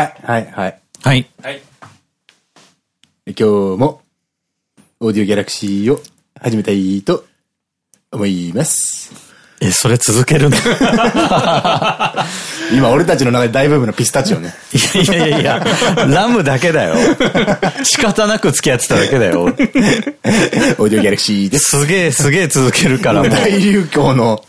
はい、はい、はい。はい。今日も、オーディオギャラクシーを始めたいと思います。え、それ続けるの？い 今、俺たちの中で大部分のピスタチオね。やいやいやいや、ラムだけだよ。仕方なく付き合ってただけだよ。オーディオギャラクシーです。すげえすげえ続けるからもう、大流行の、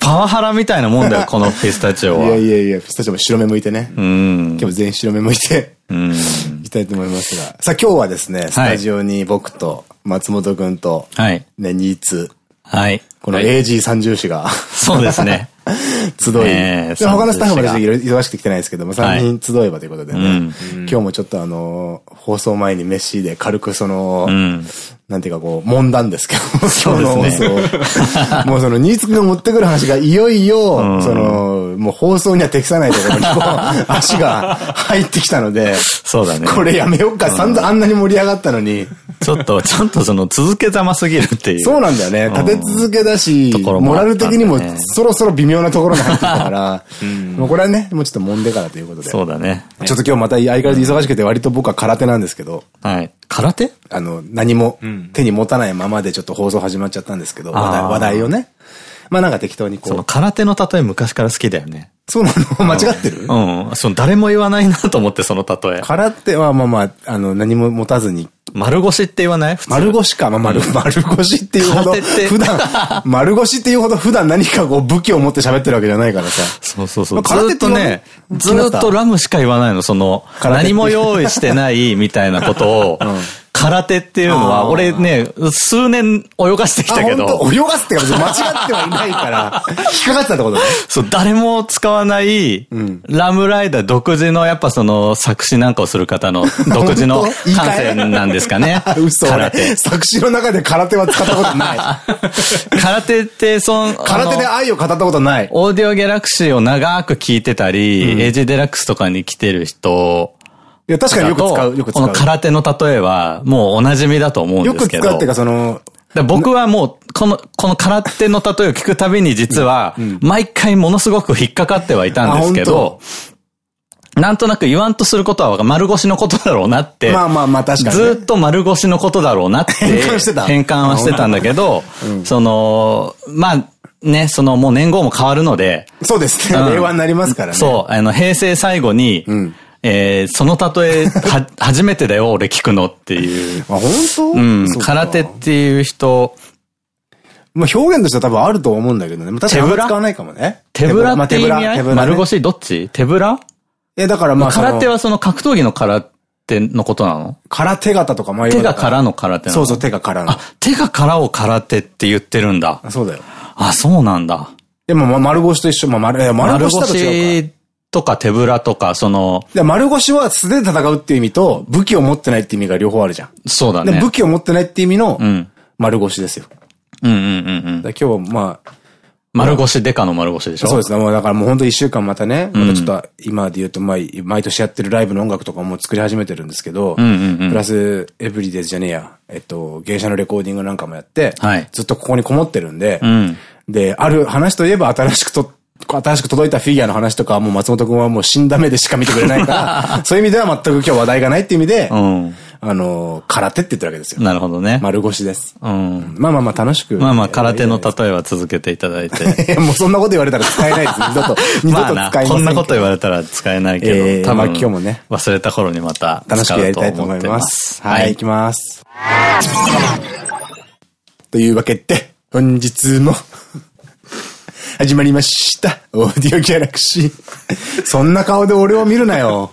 パワハラみたいなもんだよ、このピスタチオいやは。いやいや、ピスタチオも白目向いてね。うん。今日も全員白目向いて、うん。いきたいと思いますが。さあ今日はですね、スタジオに僕と松本くんと、はい。ね、ニーツ、はい。この AG 三重士が、そうですね。集い。他のスタッフも忙しくて来てないですけども、3人集えばということでね。うん今日もちょっとあの、放送前にメッシで軽くその、うん。なんていうかこう、揉んだんですけど、そうですねもうその、ニーツくんが持ってくる話がいよいよ、んその、もう放送には適さないところにこう、足が入ってきたので、そうだね。これやめようか、散々あんなに盛り上がったのに。ちょっと、ちょっとその続けざますぎるっていう。そうなんだよね。立て続けだし、ところもモラル的にもそろそろ微妙なところに入ってきたから、もうこれはね、もうちょっと揉んでからということで。そうだね。ちょっと今日また相変わらず忙しくて割と僕は空手なんですけど、はい。空手？あの、何も手に持たないままでちょっと放送始まっちゃったんですけど、話題をね。まあなんか適当にこそのう。空手の例え昔から好きだよね。そうなの？間違ってる？うん。その誰も言わないなと思ってその例え。空手はまあまあ、あの、何も持たずに、丸腰って言わない？丸腰か、まあ丸、丸腰っていうほど、普段、丸腰っていうほど普段何かこう武器を持って喋ってるわけじゃないからさ。そうそうそう。ずっとね、ずっとラムしか言わないの。その、何も用意してないみたいなことを、空手っていうのは、俺ね、数年泳がしてきたけあど、泳がすってか間違ってはいないから、引っかかってたってことね？そう、誰も使わない、んラムライダー独自の、やっぱその、作詞なんかをする方の 独自の感え？性なんですかね？嘘空手俺。作詞の中で空手は使ったことない。空手って、その、空手で愛を語ったことない。オーディオギャラクシーを長く聞いてたり、エイジデラックスとかに来てる人いや、確かによく使う、よく使う。この空手の例えは、もうお馴染みだと思うんよですけど。く使うっていうか、その、で僕はもう、この、この空手の例えを聞くたびに実は、毎回ものすごく引っかかってはいたんですけど、なんとなく言わんとすることは丸腰のことだろうなって、まあまあまあ確かにね。ずっと丸腰のことだろうなって、変換してた。変換はしてたんだけど、その、まあ、ね、そのもう年号も変わるので、そうですね。うん。令和になりますからね。そう、あの、平成最後に、んえーその例え、は、初めてだよ、俺聞くのっていう。あ、本当？うん、空手っていう人、まあ表現としては多分あると思うんだけどね。まあ確かにあんま使わないかもね。手ぶらって意味合い、まあ手ぶらね丸腰？どっち？手ぶら？え、だからまあ空手はその格闘技の空手のことなの？空手形とか前手が空の空手なの？そうそう、手が空のあ。、手が空を空手って言ってるんだ。あそうだよ。あ、そうなんだ。でも、まあ丸腰と一緒。まあ丸、丸丸腰だと違うか。腰とか手ぶらとか、その、で丸腰は素手で戦うっていう意味と、武器を持ってないっていう意味が両方あるじゃん。で、そうだね。武器を持ってないっていう意味のうん。丸腰ですよ。うんうんうんうん。だから今日、まあ、丸腰デカの丸腰でしょ？そうですね。もうだからもう本当一週間またね、またちょっと今で言うと、まあ、毎年やってるライブの音楽とかも作り始めてるんですけど、うんうんうんプラス、エブリデイズじゃねえや、えっと、芸者のレコーディングなんかもやって、はいずっとここにこもってるんで、うん。で、ある話といえば新しくと、新しく届いたフィギュアの話とかはもう松本くんはもう死んだ目でしか見てくれないから、そういう意味では全く今日話題がないっていう意味で、うん。あの、空手って言ってるわけですよ。なるほどね。丸腰です。うん。まあまあまあ楽しく。まあまあ、空手の例えは続けていただいて。え もうそんなこと言われたら使えないです。二度と、二度と使いまあな、ませんけど。こんなこと言われたら使えないけど、えーまあ今日もね忘れた頃にまた楽しくやりたいと思いますす。。はい、行きます。というわけで、本日も、始まりました。オーディオギャラクシー。そんな顔で俺を見るなよ。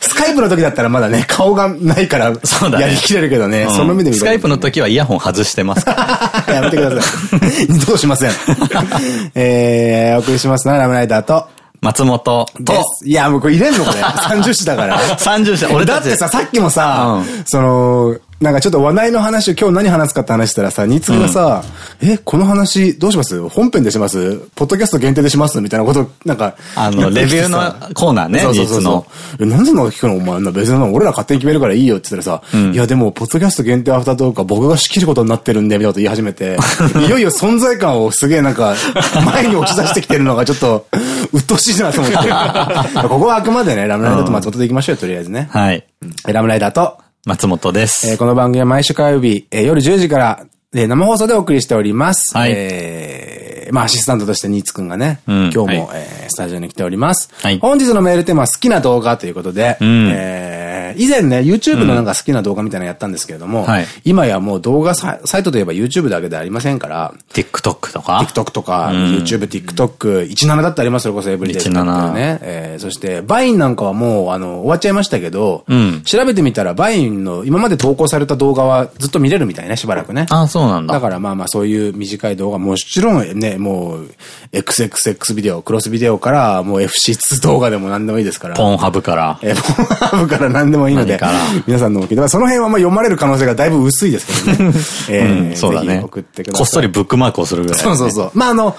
スカイプの時だったらまだね、顔がないから、そうだねやりきれるけどね、うんその目で見スカイプの時はイヤホン外してますから。やめてください。二度としません。えー、お送りしますのはラムライダーと、松本でと、す。いや、もうこれ入れんのこれ。30子だから。30社、俺だってさ、さっきもさ、うその、なんかちょっと話題の話を今日何話すかって話したらさ、ニーツがさ、うん、え、この話どうします？本編でします？ポッドキャスト限定でします？みたいなこと、なんか。あの、レビューのコーナーね、そうそうそうそう。え、なんでそんな聞くの？お前、別に俺ら勝手に決めるからいいよって言ったらさ、うん、いやでも、ポッドキャスト限定アフタートークは僕が仕切ることになってるんで、みたいなこと言い始めて、いよいよ存在感をすげえなんか、前に押し出してきてるのがちょっと、鬱陶しいなと思って。ここはあくまでね、ラムライダーと松本でいきましょうよ、とりあえずね。はい。ラムライダーと、松本です。えー、この番組は毎週火曜日、えー、夜10時から、えー、生放送でお送りしております。はい。えー、まあアシスタントとしてニーツくんがね、うん、今日も、はい、えー、スタジオに来ております。はい。本日のメールテーマは好きな動画ということで、うん、えー以前ね、YouTube のなんか好きな動画みたいなのやったんですけれども、はい、今やもう動画サイトといえば YouTube だけではありませんから、TikTok とか ?TikTok とか、YouTube、TikTok、17だってありますよ、こそエブリデイ17ね。えー、そして、バインなんかはもう、あの、終わっちゃいましたけど、うん、調べてみたら、バインの今まで投稿された動画はずっと見れるみたいね、しばらくね。あ、そうなんだ。だからまあまあそういう短い動画、もちろんね、もう、XXX ビデオ、クロスビデオから、もう FC2 動画でも何でもいいですから。ポンハブから。えー、ポンハブから何でもいいので、皆さんのお聞きその辺はまあ読まれる可能性がだいぶ薄いですけどね。えー、そうだね。送ってください。こっそりブックマークをするぐらい、そうそうそう。まああの、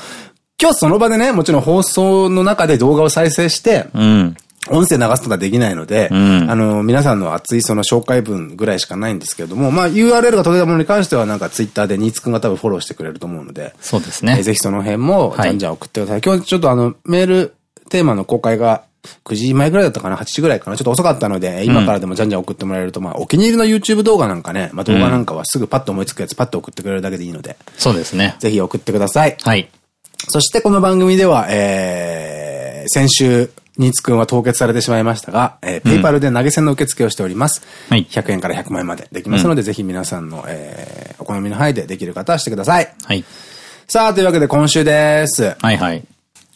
今日その場でね、もちろん放送の中で動画を再生して、うん、音声流すことはできないので、うん、あの、皆さんの熱いその紹介文ぐらいしかないんですけれども、まあ URL が届いたものに関してはなんかツイッターでニーツくんが多分フォローしてくれると思うので、そうですね。えぜひその辺も、じゃんじゃん送ってください。はい、今日ちょっとあの、メールテーマの公開が9時前ぐらいだったかな ?8 時ぐらいかな？ちょっと遅かったので、今からでもじゃんじゃん送ってもらえると、まあ、お気に入りの YouTube 動画なんかね、まあ動画なんかはすぐパッと思いつくやつパッと送ってくれるだけでいいので。そうですね。ぜひ送ってください。はい。そしてこの番組では、えー、先週、ニーツくんは凍結されてしまいましたが、えー、ペイパルで投げ銭の受付をしております。はい。100円から100万円までできますので、うん、ぜひ皆さんの、えー、お好みの範囲でできる方はしてください。はい。さあ、というわけで今週です。はいはい。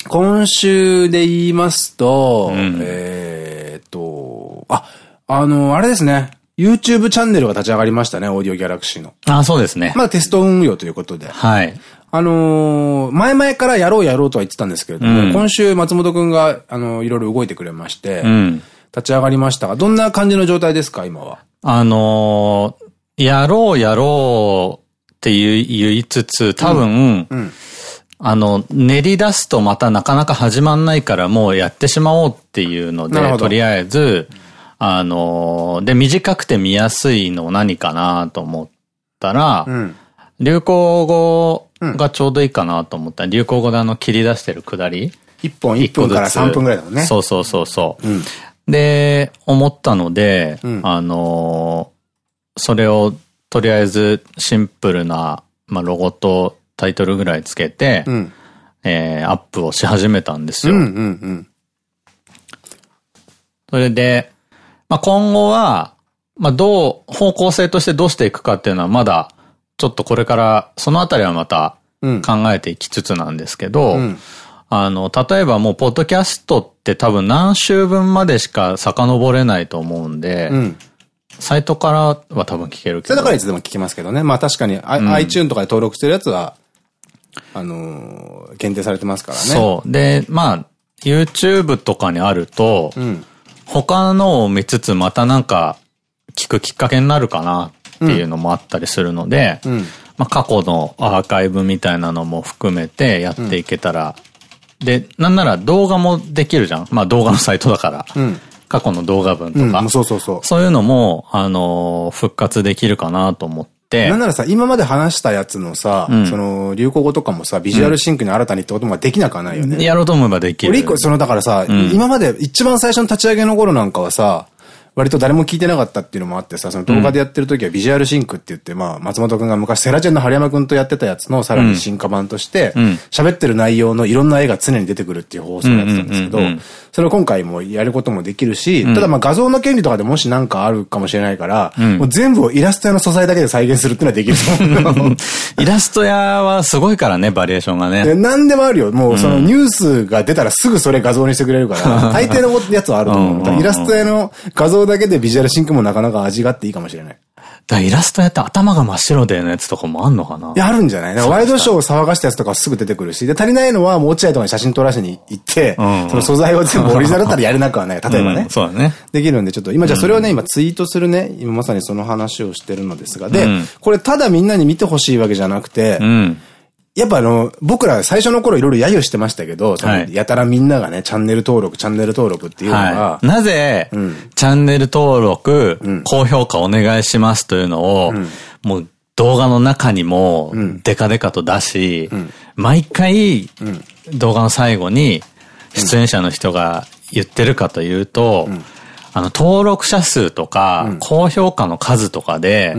今週で言いますと、うん、えっと、あ、あの、あれですね。YouTube チャンネルが立ち上がりましたね、オーディオギャラクシーの。あ、そうですね。まあテスト運用ということで。はい。あのー、前々からやろうやろうとは言ってたんですけれども、うん、今週松本くんが、あのー、いろいろ動いてくれまして、うん、立ち上がりました。が、どんな感じの状態ですか、今は？あのー、やろうやろうって言いつつ、多分、うん。あの、練り出すとまたなかなか始まんないからもうやってしまおうっていうので、とりあえず、あの、で、短くて見やすいの何かなと思ったら、うん、流行語がちょうどいいかなと思った。ら、流行語であの切り出してるくだり。一本一分から3分ぐらいだもんね。そうそうそうそう。うん、で、思ったので、うん、あの、それをとりあえずシンプルな、まあ、ロゴとタイトルぐらいつけて、うん、えー、アップをし始めたんですよ。それで、まあ、今後は、まあ、どう、方向性としてどうしていくかっていうのはまだ、ちょっとこれから、そのあたりはまた考えていきつつなんですけど、うん、あの、例えばもう、ポッドキャストって多分何週分までしか遡れないと思うんで、うんサイトからは多分聞けるけど。だからいつでも聞きますけどね。まあ確かに、うん、iTune とかで登録してるやつは、あのー、限定されてますからね。そう。で、まあ、YouTube とかにあると、うん、他のを見つつまたなんか聞くきっかけになるかなっていうのもあったりするので、うん、まあ過去のアーカイブみたいなのも含めてやっていけたら、うん、で、なんなら動画もできるじゃん。まあ動画のサイトだから。過去の動画分とか。そうそうそう。そういうのも、あのー、復活できるかなと思って、、なんならさ、今まで話したやつのさ、うん、その、流行語とかもさ、ビジュアルシンクに新たにってこともできなくはないよね。やろうと思えばできる。俺一個、その、だからさ、うん、今まで一番最初の立ち上げの頃なんかはさ、割と誰も聞いてなかったっていうのもあってさ、その動画でやってる時はビジュアルシンクって言って、まあ、松本くんが昔セラチェンの春山くんとやってたやつのさらに進化版として、喋ってる内容のいろんな絵が常に出てくるっていう放送をやってたんですけど、それを今回もやることもできるし、ただまあ画像の権利とかでもしなんかあるかもしれないから、もう全部をイラスト屋の素材だけで再現するっていうのはできる イラスト屋はすごいからね、バリエーションがね。何でもあるよ。もうそのニュースが出たらすぐそれ画像にしてくれるから、大抵のやつはあると思う。イラスト屋の画像だけでビジュアルシンクもなかなか味があっていいかもしれない。だイラストやって頭が真っ白でのやつとかもあんのかな。いや、あるんじゃない？ワイドショーを騒がしたやつとかすぐ出てくるし、で、足りないのはもう落合とかに写真撮らしに行って、うん、その素材を全部オリジナルだったらやれなくはない。例えばね。うん、そうだね。できるんで、ちょっと今じゃあそれをね、今ツイートするね、今まさにその話をしてるのですが、で、これただみんなに見てほしいわけじゃなくて、やっぱあの、僕ら最初の頃いろいろ揶揄してましたけど、はい、やたらみんながね、チャンネル登録、チャンネル登録っていうのが、はい、なぜ、うん、チャンネル登録、うん、高評価お願いしますというのを、うん、もう動画の中にも、デカデカと出し、毎回、動画の最後に、出演者の人が言ってるかというと、あの、登録者数とか、高評価の数とかで、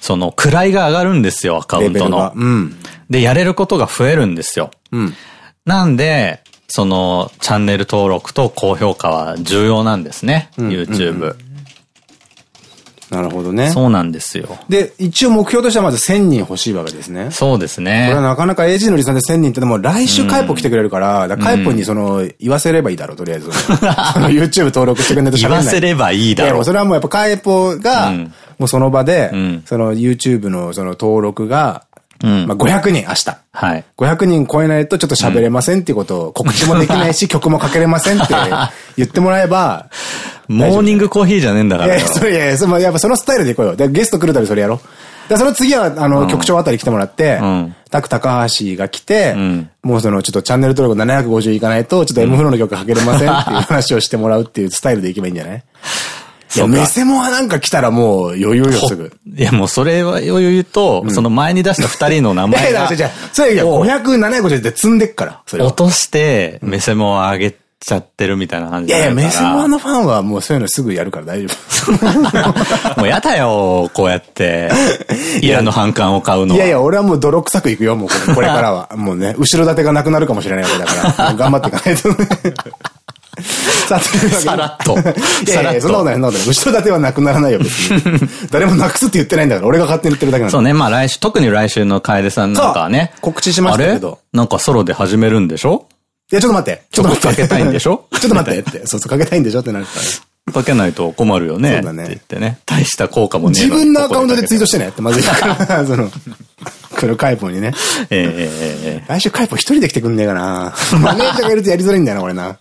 その、位が上がるんですよ、アカウントの。うん、で、やれることが増えるんですよ。うん、なんで、その、チャンネル登録と高評価は重要なんですね、YouTube。なるほどね。そうなんですよ。で、一応目標としてはまず1000人欲しいわけですね。そうですね。これはなかなか AG のリさんで1000人ってでも来週カイポ来てくれるから、うん、カイポにその、言わせればいいだろう、とりあえず。YouTube 登録してくれないと喋れない。言わせればいいだろう。いや、それはもうやっぱカイポが、もうその場で、その YouTube のその登録が、うん、まあ500人明日。はい。500人超えないとちょっと喋れませんっていうことを告知もできないし 曲もかけれませんって言ってもらえば、モーニングコーヒーじゃねえんだからいや、それ、いや、その、やっぱそのスタイルでいこうよ。で、ゲスト来るたびそれやろう。で、その次は、あの、局長あたり来てもらって、タク高橋が来て、もうその、ちょっとチャンネル登録750いかないと、ちょっと M フロの曲かけれませんっていう話をしてもらうっていうスタイルでいけばいいんじゃない？いや、メセモはなんか来たらもう余裕よ、すぐ。いや、もうそれは余裕と、その前に出した二人の名前が。いや、じゃそれいや、500、750って積んでっから、それ落として、メセモを上げちゃってるみたいな感じいやいや、メスモアのファンはもうそういうのすぐやるから大丈夫。もうやだよ、こうやって。イラの反感を買うのは。いやいや、俺はもう泥臭くいくよ、もうこれからは。もうね、後ろ盾がなくなるかもしれないわけだから、頑張っていかないとね。さあ、というわけで。さらっと。いやいや、そんなことない、そんなことない。後ろ盾はなくならないよ、別に。誰もなくすって言ってないんだから、俺が勝手に言ってるだけなんだそうね、まあ来週、特に来週の楓さんなんかはね。告知しましたけど。なんかソロで始めるんでしょ？いや、ちょっと待って。ちょっと待って。かけたいんでしょ？ちょっと待ってって。そうそう、かけたいんでしょ？ってなるから。かけないと困るよね。そうだね。って言ってね。大した効果もね自分のアカウントでツイートしてねってまずいから。その、このカイポにね。ええ来週カイポ一人で来てくんねえかな。マネージャーがいるとやりづらいんだよな、これな。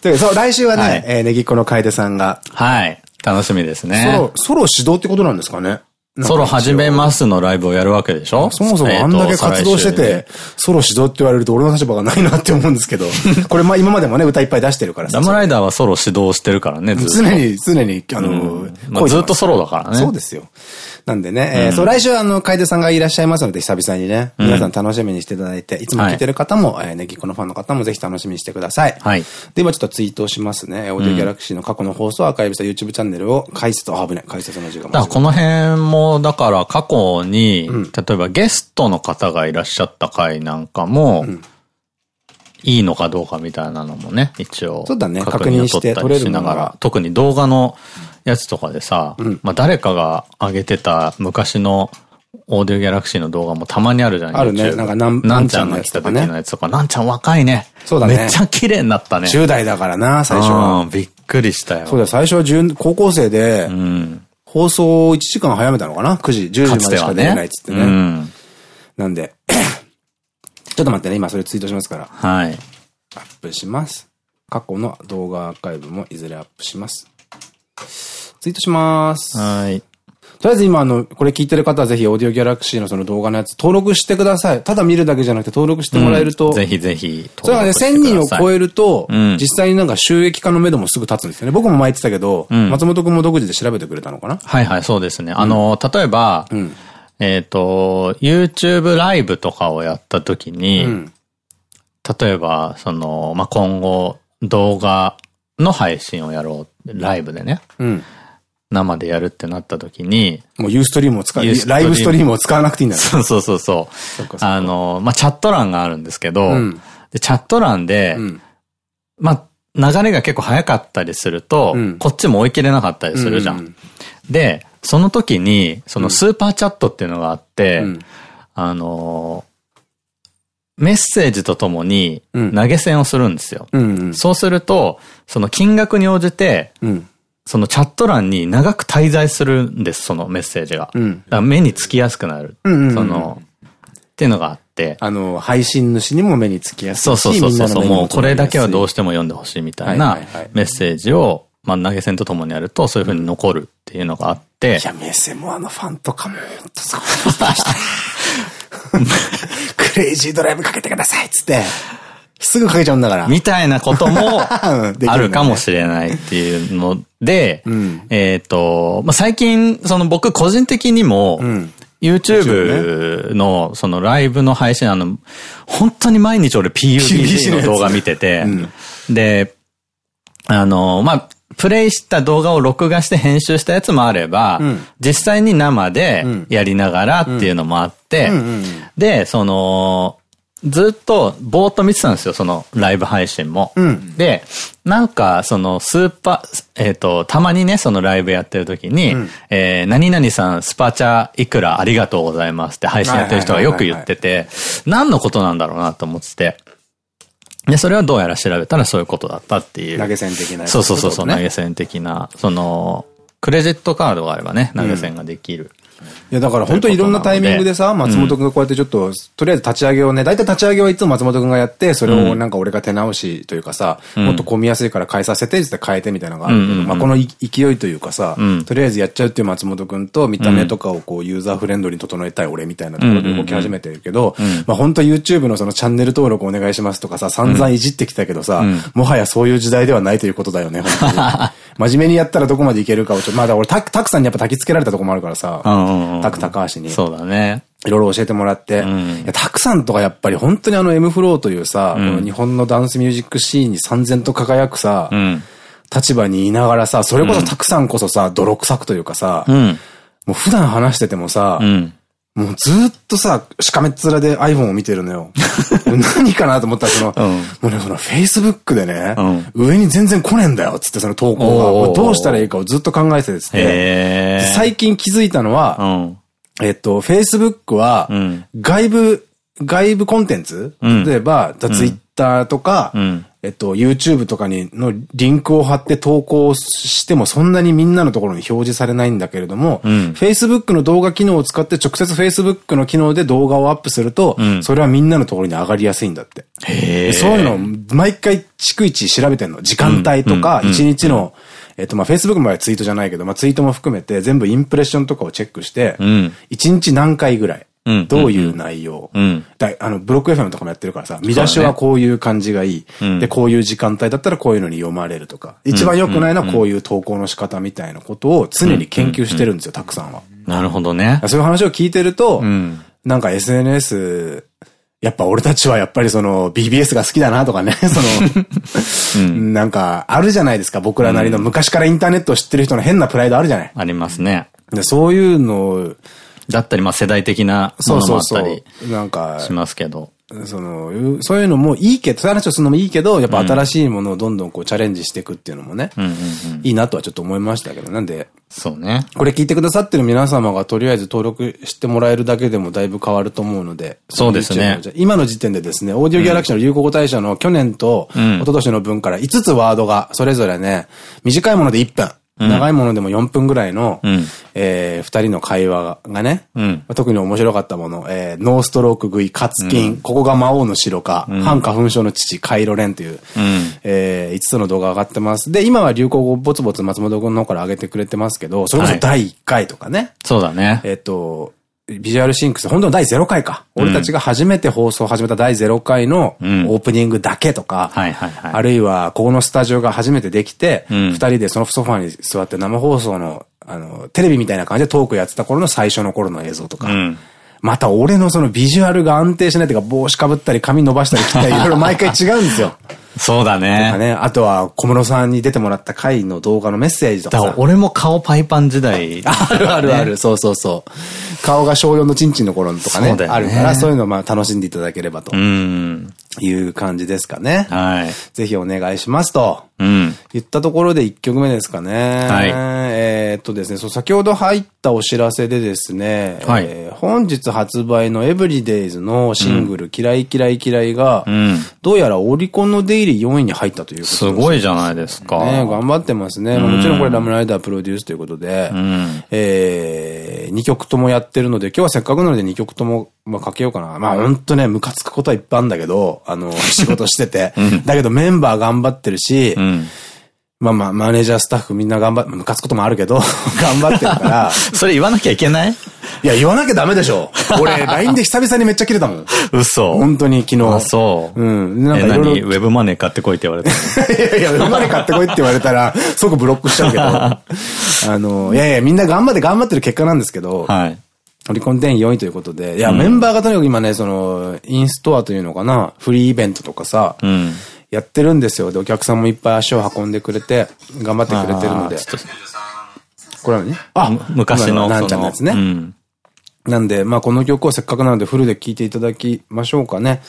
というそう、来週はね、えネギっ子の楓さんが。はい。楽しみですね。ソロ、ソロ指導ってことなんですかね？ソロ始めますのライブをやるわけでしょ？そもそもあんだけ活動してて、ソロ指導って言われると俺の立場がないなって思うんですけど、これまあ今までもね、歌いっぱい出してるからラムライダーはソロ指導してるからね、ずっと。常に、常に、あの、ずっとソロだからね。そうですよ。なんでね、えー、そう、来週あの、楓さんがいらっしゃいますので、久々にね、皆さん楽しみにしていただいて、いつも聞いてる方も、えー、ネギコのファンの方もぜひ楽しみにしてください。はい。で、今ちょっとツイートをしますね。オーディオギャラクシーの過去の放送アーカイブした YouTube チャンネルを解説、あ、危ない、解説の時間だからこの辺も、だから過去に、例えばゲストの方がいらっしゃった回なんかも、いいのかどうかみたいなのもね、一応。そうだね、確認して取れるながら。特に動画の、やつとかでさ、うん、まあ誰かが上げてた昔のオーディオギャラクシーの動画もたまにあるじゃん。あるね。なんかなん、なんちゃんが来た時のやつとか、なんちゃん若いね。そうだね。めっちゃ綺麗になったね。10代だからな、最初は。びっくりしたよ。そうだ、最初は高校生で、うん、放送を1時間早めたのかな ?9 時、10時までしか出れないっつってね。うん、なんで、ちょっと待ってね、今それツイートしますから。はい。アップします。過去の動画アーカイブもいずれアップします。ツイートします。はい。とりあえず今あの、これ聞いてる方はぜひオーディオギャラクシーのその動画のやつ登録してください。ただ見るだけじゃなくて登録してもらえると。うん、ぜひぜひ。それはね、1000人を超えると、うん、実際になんか収益化の目処もすぐ立つんですよね。僕も前言ってたけど、うん、松本くんも独自で調べてくれたのかな？はいはい、そうですね。あの、例えば、えっと、YouTube ライブとかをやった時に、例えば、その、まあ、今後動画の配信をやろう。ライブでね。うん生でやるってなった時に。もうユーストリームを使う、ライブストリームを使わなくていいんだね。そうそうそうそう。あの、まあ、チャット欄があるんですけど、うん、でチャット欄で、うん、まあ、流れが結構早かったりすると、うん、こっちも追い切れなかったりするじゃん。で、その時に、そのスーパーチャットっていうのがあって、あのメッセージとともに投げ銭をするんですよ。そうすると、その金額に応じて、そのチャット欄に長く滞在するんです、そのメッセージが。うん、だから目につきやすくなる。その、っていうのがあって。あの、配信主にも目につきやすいそうそうそうそう。もうこれだけはどうしても読んでほしいみたいなメッセージを、まあ投げ銭とともにやるとそういうふうに残るっていうのがあって。いや、目線もあのファンとかも、ほんとすごい。クレイジードライブかけてくださいっつって。すぐかけちゃうんだから。みたいなことも あるかもしれないっていうので、うん、えっと、まあ、最近、その僕個人的にも、うん。YouTube のそのライブの配信、あの、本当に毎日俺 PUBG の動画見てて、で、あの、まあ、プレイした動画を録画して編集したやつもあれば、うん、実際に生でやりながらっていうのもあって、で、その、ずっとぼーっと見てたんですよ、そのライブ配信も。うん、で、なんか、そのスーパー、えっ、ー、と、たまにね、そのライブやってる時に、うん、えー、何々さんスパチャいくらありがとうございますって配信やってる人がよく言ってて、何のことなんだろうなと思ってて。で、それはどうやら調べたらそういうことだったっていう。投げ銭的な、ね、そうそうそうそう、投げ銭的な、その、クレジットカードがあればね、投げ銭ができる。うんいや、だから本当にいろんなタイミングでさ、松本くんがこうやってちょっと、とりあえず立ち上げをね、大体立ち上げはいつも松本くんがやって、それをなんか俺が手直しというかさ、もっと混みやすいから変えさせてって変えてみたいなのがあるけど、まあこの勢いというかさ、とりあえずやっちゃうっていう松本くんと見た目とかをこうユーザーフレンドに整えたい俺みたいなところで動き始めてるけど、まあ本当 YouTube のそのチャンネル登録お願いしますとかさ、散々いじってきたけどさ、もはやそういう時代ではないということだよね。真面目にやったらどこまでいけるかをちょっと、まだ俺タク、タクさんにやっぱ焚き付けられたとこもあるからさ、タク高橋に。そうだね。いろいろ教えてもらって。うん、いや、たくさんとかやっぱり本当にあの M フローというさ、うん、日本のダンスミュージックシーンに三千と輝くさ、うん、立場にいながらさ、それこそたくさんこそさ、泥臭くというかさ、もう普段話しててもさ、もうずっとさ、しかめっ面で iPhone を見てるのよ。何かなと思ったら、その、うん、もうね、その Facebook でね、うん、上に全然来ねえんだよ、つってその投稿が。どうしたらいいかをずっと考えてて、て最近気づいたのは、うん、えっと、Facebook は、外部、外部コンテンツ、例えば、Twitter とか、えっと、YouTube とかにのリンクを貼って投稿してもそんなにみんなのところに表示されないんだけれども、うん、Facebook の動画機能を使って直接 Facebook の機能で動画をアップすると、うん、それはみんなのところに上がりやすいんだって。そういうのを毎回逐一調べてんの。時間帯とか、一日の、えっと、まあ、Facebook の場合はツイートじゃないけど、まあ、ツイートも含めて全部インプレッションとかをチェックして、一日何回ぐらい。どういう内容。だあの、ブロック FM とかもやってるからさ、見出しはこういう感じがいい。で、こういう時間帯だったらこういうのに読まれるとか。一番良くないのはこういう投稿の仕方みたいなことを常に研究してるんですよ、たくさんは。なるほどね。そういう話を聞いてると、なんか SNS、やっぱ俺たちはやっぱりその BBS が好きだなとかね、その、なんかあるじゃないですか、僕らなりの昔からインターネットを知ってる人の変なプライドあるじゃない。ありますね。でそういうのを、だったり、まあ世代的なものもあったりなんかしますけど。その、そういうのもいいけど、そういう話をするのもいいけど、やっぱ新しいものをどんどんこうチャレンジしていくっていうのもね、いいなとはちょっと思いましたけど、なんで、そうね。これ聞いてくださってる皆様がとりあえず登録してもらえるだけでもだいぶ変わると思うので。そうですね。今の時点でですね、オーディオギャラクシーの流行語大賞の去年と一昨年の分から5つワードがそれぞれね、短いもので1分。長いものでも4分ぐらいの、うん、えー、二人の会話がね、うん、特に面白かったもの、えー、ノーストローク食い、カツキン、うん、ここが魔王の城か、うん、反花粉症の父、カイロレンという、うん、えー、5つの動画上がってます。で、今は流行語ぼつぼつ松本君の方から上げてくれてますけど、それこそ第1回とかね。はい、そうだね。えっと、ビジュアルシンクス、本当の第0回か。うん、俺たちが初めて放送を始めた第0回のオープニングだけとか、あるいはここのスタジオが初めてできて、二、うん、人でそのソファに座って生放送の、あの、テレビみたいな感じでトークやってた頃の最初の頃の映像とか、うん、また俺のそのビジュアルが安定しないというか帽子かぶったり髪伸ばしたり切ったり いろいろ毎回違うんですよ。そうだね。ね。あとは小室さんに出てもらった回の動画のメッセージとかさ。俺も顔パイパン時代、あるあるある。そうそうそう。顔が小4のチンチンの頃とかね。ねあるから、そういうのをまあ楽しんでいただければと。いう感じですかね。はい。ぜひお願いしますと。うん。言ったところで1曲目ですかね。はい。えっとですね、そう、先ほど入ったお知らせでですね、はい、えー、本日発売のエブリデイズのシングル、うん、嫌い嫌い嫌いが、うん、どうやらオリコンのデイリー4位に入ったということです。すごいじゃないですか。ね、頑張ってますね。もちろんこれラムライダープロデュースということで、うん、えー、2曲ともやってるので、今日はせっかくなので2曲とも、まあ、かけようかな。まあ、ほんとね、ムカつくことはいっぱいあるんだけど、あの、仕事してて。だけどメンバー頑張ってるし、まあまあ、マネージャー、スタッフみんな頑張って、ムカつくこともあるけど、頑張ってるから。それ言わなきゃいけない？いや、言わなきゃダメでしょ。俺、LINE で久々にめっちゃ切れたもん。嘘。本当に昨日。あ、そう。うん。なんかいろいろ。ウェブマネー買ってこいって言われた。いやいや、ウェブマネー買ってこいって言われたら、即ブロックしちゃうけど。あの、いやいや、みんな頑張って頑張ってる結果なんですけど。はい。オリコン10位4位ということで。いや、メンバーがとにかく今ね、その、インストアというのかな、フリーイベントとかさ、うん、やってるんですよ。で、お客さんもいっぱい足を運んでくれて、頑張ってくれてるので。これはね。あ昔の。なんちゃんのやつね。うんなんで、まあこの曲をせっかくなのでフルで聴いていただきましょうかね。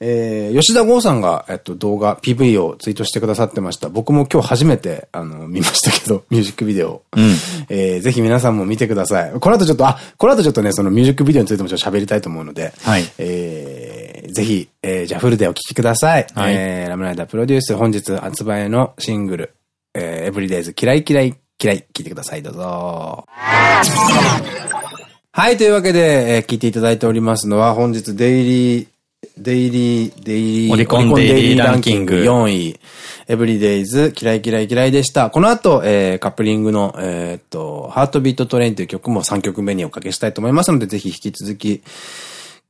えー、吉田剛さんが、えっと、動画、PV をツイートしてくださってました。僕も今日初めて、あの、見ましたけど、ミュージックビデオ。うん、えー、ぜひ皆さんも見てください。この後ちょっと、あ、この後ちょっとね、そのミュージックビデオについてもちょっと喋りたいと思うので、はい。えー、ぜひ、えー、じゃあフルでお聴きください。はい。えー、ラムライダープロデュース、本日発売のシングル、えー、エブリデイズ、嫌い嫌い嫌い、聴いてください。どうぞ。はい、というわけで、えー、聞いていただいておりますのは、本日デイリー、デイリー、デイリー、オリコンデイリーランキング4位、エブリデイズ、嫌い嫌い嫌いでした。この後、えー、カップリングの、えー、っと、ハートビートトレインという曲も3曲目におかけしたいと思いますので、ぜひ引き続き、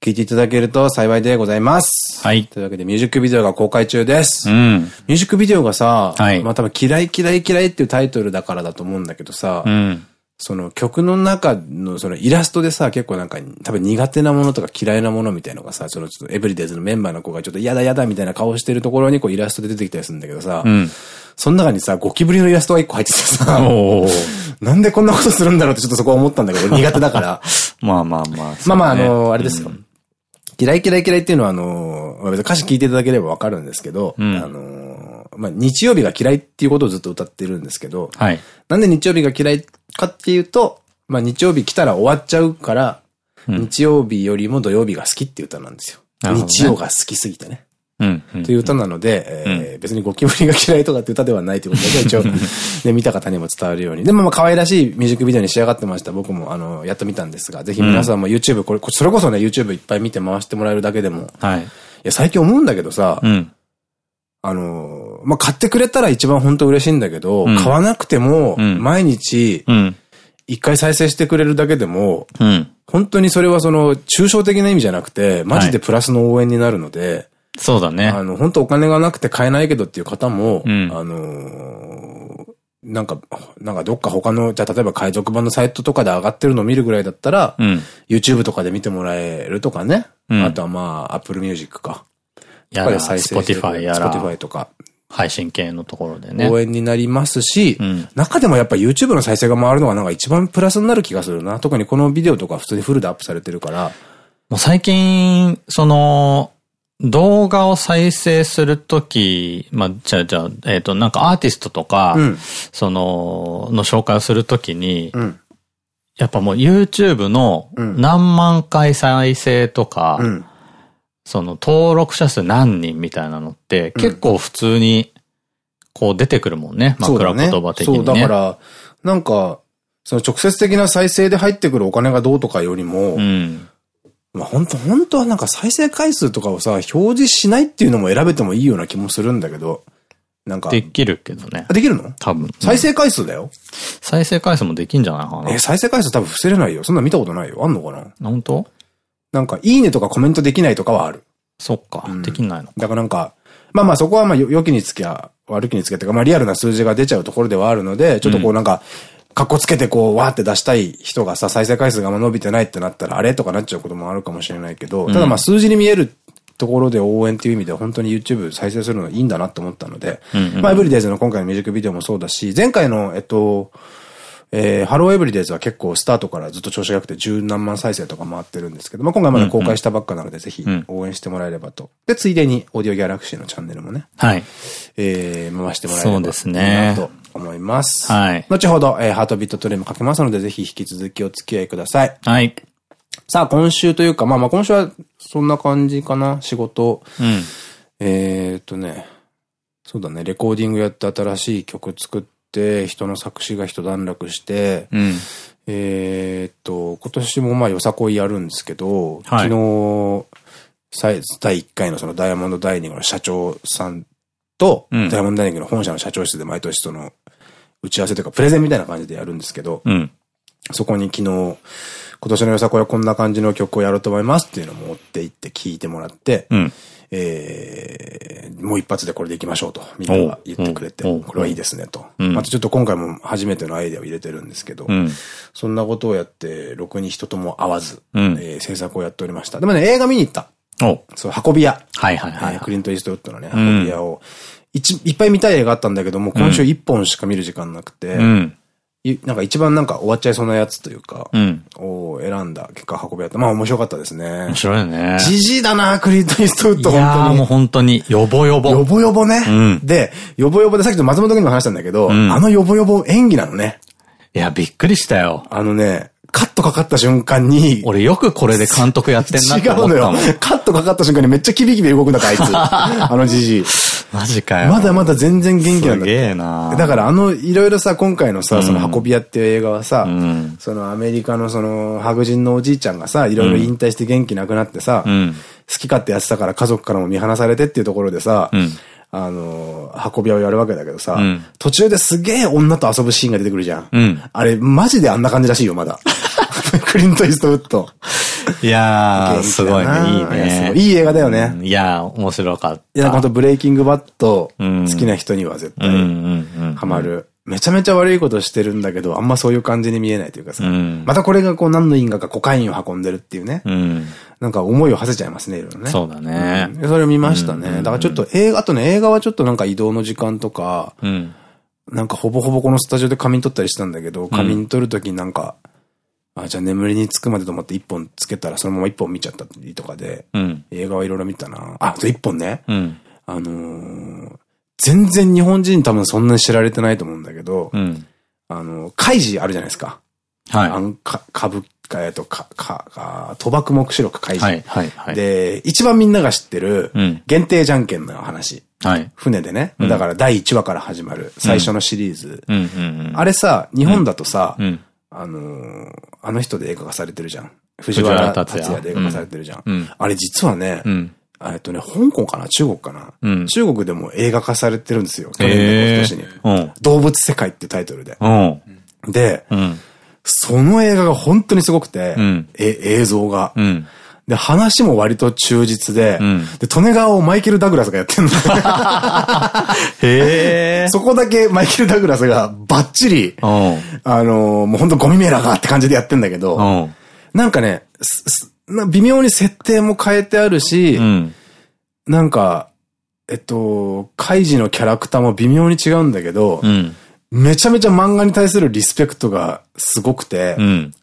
聴いていただけると幸いでございます。はい。というわけで、ミュージックビデオが公開中です。うん。ミュージックビデオがさ、はい。まあ多分、嫌い嫌い嫌いっていうタイトルだからだと思うんだけどさ、うん。その曲の中のそのイラストでさ、結構なんか多分苦手なものとか嫌いなものみたいのがさ、そのちょっとエブリデイズのメンバーの子がちょっと嫌だ嫌だみたいな顔してるところにこうイラストで出てきたりするんだけどさ、うん、その中にさ、ゴキブリのイラストが一個入っててさ、なんでこんなことするんだろうってちょっとそこは思ったんだけど、苦手だから。まあまあまあ、ね。まあまあ、あの、あれですよ。うん、嫌い嫌い嫌いっていうのはあの、歌詞聞いていただければわかるんですけど、うん、あの、まあ日曜日が嫌いっていうことをずっと歌ってるんですけど、はい、なんで日曜日が嫌いかっていうと、まあ日曜日来たら終わっちゃうから、うん、日曜日よりも土曜日が好きっていう歌なんですよ。ね、日曜が好きすぎてね。うん。という歌なので、えー、別にゴキブリが嫌いとかって歌ではないということで、一応、ね、見た方にも伝わるように。でもまあ可愛らしいミュージックビデオに仕上がってました。僕もあの、やっと見たんですが、ぜひ皆さんも YouTube、これ、それこそね、YouTube いっぱい見て回してもらえるだけでも。はい。いや、最近思うんだけどさ、うん、あの、まあ、買ってくれたら一番本当嬉しいんだけど、うん、買わなくても、毎日、うん。一回再生してくれるだけでも、うん、本当にそれはその、抽象的な意味じゃなくて、マジでプラスの応援になるので、はい、そうだね。あの、本当お金がなくて買えないけどっていう方も、うん、あのー、なんか、なんかどっか他の、じゃあ例えば海賊版のサイトとかで上がってるのを見るぐらいだったら、うん、YouTube とかで見てもらえるとかね。うん、あとはまあ、Apple Music か。やら、Spotify やら。Spotify とか。配信系のところでね。応援になりますし、うん、中でもやっぱ YouTube の再生が回るのがなんか一番プラスになる気がするな。特にこのビデオとか普通にフルでアップされてるから。もう最近、その、動画を再生するとき、まあ、じゃあ、じゃあ、えっ、ー、と、なんかアーティストとか、うん、その、の紹介をするときに、うん、やっぱもう YouTube の何万回再生とか、うんその登録者数何人みたいなのって、結構普通に、こう出てくるもんね。うん、枕言葉的に、ね。そう、だから、なんか、その直接的な再生で入ってくるお金がどうとかよりも、うん、まあ本当本当はなんか再生回数とかをさ、表示しないっていうのも選べてもいいような気もするんだけど、なんか。できるけどね。できるの？多分。再生回数だよ。再生回数もできんじゃないかな。え、再生回数多分伏せれないよ。そんな見たことないよ。あんのかな？本当？なんか、いいねとかコメントできないとかはある。そっか、うん、できないのだからなんか、まあまあそこはまあ良きにつきゃ悪きにつけってか、まあリアルな数字が出ちゃうところではあるので、ちょっとこうなんか、かっこつけてこう、わーって出したい人がさ、再生回数が伸びてないってなったら、あれとかなっちゃうこともあるかもしれないけど、ただまあ数字に見えるところで応援っていう意味では本当に YouTube 再生するのはいいんだなって思ったので、まあエブリデイズの今回のミュージックビデオもそうだし、前回の、えっと、えー、ハローエブリデイズは結構スタートからずっと調子が良くて十何万再生とか回ってるんですけど、まあ今回まだ公開したばっかなので、ぜひ応援してもらえればと。で、ついでにオーディオギャラクシーのチャンネルもね。はい。えー、回してもらえればそうですね。と思います。はい。後ほど、えー、ハートビートトレインもかけますので、ぜひ引き続きお付き合いください。はい。さあ、今週というか、まあまあ今週はそんな感じかな、仕事。うん。えっとね、そうだね、レコーディングやって新しい曲作って、人の作詞が一段落して、うん、えっと、今年もまあよさこいやるんですけど、はい、昨日、第1回のそのダイヤモンドダイニングの社長さんと、うん、ダイヤモンドダイニングの本社の社長室で毎年その、打ち合わせというかプレゼンみたいな感じでやるんですけど、うん、そこに昨日、今年のよさこいはこんな感じの曲をやろうと思いますっていうのを持って行って聞いてもらって、うんえー、もう一発でこれでいきましょうと、みんなが言ってくれて、これはいいですねと。またちょっと今回も初めてのアイデアを入れてるんですけど、そんなことをやって、ろくに人とも会わず、え制作をやっておりました。でもね、映画見に行った。そう、運び屋。はいはいはい。クリント・イーストウッドのね、運び屋を。いいっぱい見たい映画あったんだけども、今週一本しか見る時間なくて、なんか一番なんか終わっちゃいそうなやつというか、うん、を選んだ結果運びやった。まあ面白かったですね。面白いね。じじいだな、クリント・イーストウッド、本当に。もう本当に、よぼよぼ。よぼよぼね。うん、で、よぼよぼでさっきと松本君にも話したんだけど、うん、あのよぼよぼ演技なのね。いや、びっくりしたよ。あのね、カットかかった瞬間に。俺よくこれで監督やってんなって思った。違うのよ。カットかかった瞬間にめっちゃキビキビ動くんだか、あいつ。あのじじい。マジかよ。まだまだ全然元気なんだ。すげえなだからあの、いろいろさ、今回のさ、その運び屋っていう映画はさ、うん、そのアメリカのその白人のおじいちゃんがさ、いろいろ引退して元気なくなってさ、うん、好き勝手やってたから家族からも見放されてっていうところでさ、うんあの、運び屋をやるわけだけどさ、うん、途中ですげえ女と遊ぶシーンが出てくるじゃん。うん、あれ、マジであんな感じらしいよ、まだ。クリント・イーストウッド。いやー、すごいね、いいね。いい映画だよね。いやー、面白かった。いや、ほんとブレイキングバット好きな人には絶対ハマる。めちゃめちゃ悪いことしてるんだけど、あんまそういう感じに見えないというかさ。またこれがこう何の因果かコカインを運んでるっていうね。なんか思いを馳せちゃいますね、いろいろね。そうだね。それを見ましたね。だからちょっと映画、あとね、映画はちょっとなんか移動の時間とか、なんかほぼほぼこのスタジオで仮眠取ったりしたんだけど、仮眠取るときになんか、あ、じゃあ眠りにつくまでと思って一本つけたらそのまま一本見ちゃったりとかで、うん、映画はいろいろ見たな。あ、と一本ね。うん、あのー、全然日本人多分そんなに知られてないと思うんだけど、うん、あの、カイジあるじゃないですか。はい。あの、か、株、えっと、か、か、か、賭博目視録開示。はい、はい、はい。で、一番みんなが知ってる、限定じゃんけんの話。はい。船でね。だから第1話から始まる最初のシリーズ。あれさ、日本だとさ、あのー、あの人で映画化されてるじゃん。藤原達也で映画化されてるじゃん。うん、あれ実はね、うん、えっとね、香港かな？中国かな、うん、中国でも映画化されてるんですよ。去年の今年に。えー、動物世界ってタイトルで。で、うん、その映画が本当にすごくて、え映像が。で、話も割と忠実で、うん、で、利根川をマイケル・ダグラスがやってんの。へ そこだけマイケル・ダグラスがバッチリ、あのー、もうほんとゴミメーラーがって感じでやってんだけど、なんかね、微妙に設定も変えてあるし、うん、なんか、えっと、カイジのキャラクターも微妙に違うんだけど、うん、めちゃめちゃ漫画に対するリスペクトがすごくて、うん、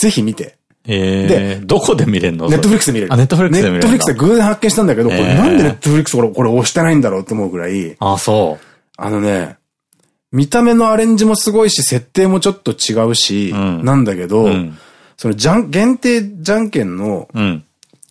ぜひ見て。えで、どこで見れるの？ネットフリックスで見れる。あ、ネットフリックスで見れる。ネットフリックスで偶然発見したんだけど、これなんでネットフリックスこれこれ押してないんだろうって思うぐらい。あ、そう。あのね、見た目のアレンジもすごいし、設定もちょっと違うし、うん、なんだけど、うん、そのじゃん、限定じゃんけんの、うん、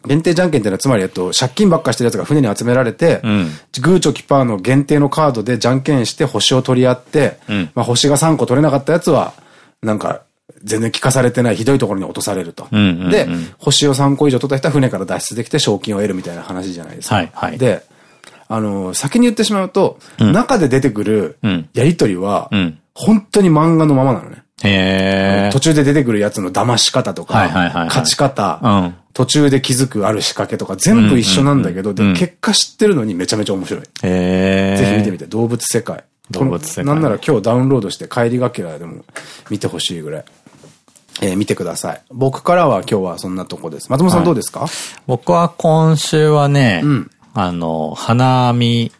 限定じゃんけんってのはつまり、えっと、借金ばっかしてるやつが船に集められて、うん、グーチョキパーの限定のカードでじゃんけんして星を取り合って、まあ星が3個取れなかったやつは、なんか、全然聞かされてないひどいところに落とされると。で、星を3個以上取った人は船から脱出できて賞金を得るみたいな話じゃないですか。はいはい、で、あの、先に言ってしまうと、うん、中で出てくるやりとりは、本当に漫画のままなのね。へ途中で出てくるやつの騙し方とか、勝ち方、うん、途中で気づくある仕掛けとか全部一緒なんだけど、で、結果知ってるのにめちゃめちゃ面白い。ぜひ見てみて、動物世界。動物世界。なんなら今日ダウンロードして帰りがけらでも見てほしいぐらい。えー、見てください。僕からは今日はそんなとこです。松本さんどうですか、はい、僕は今週はね、うん、あの、花見。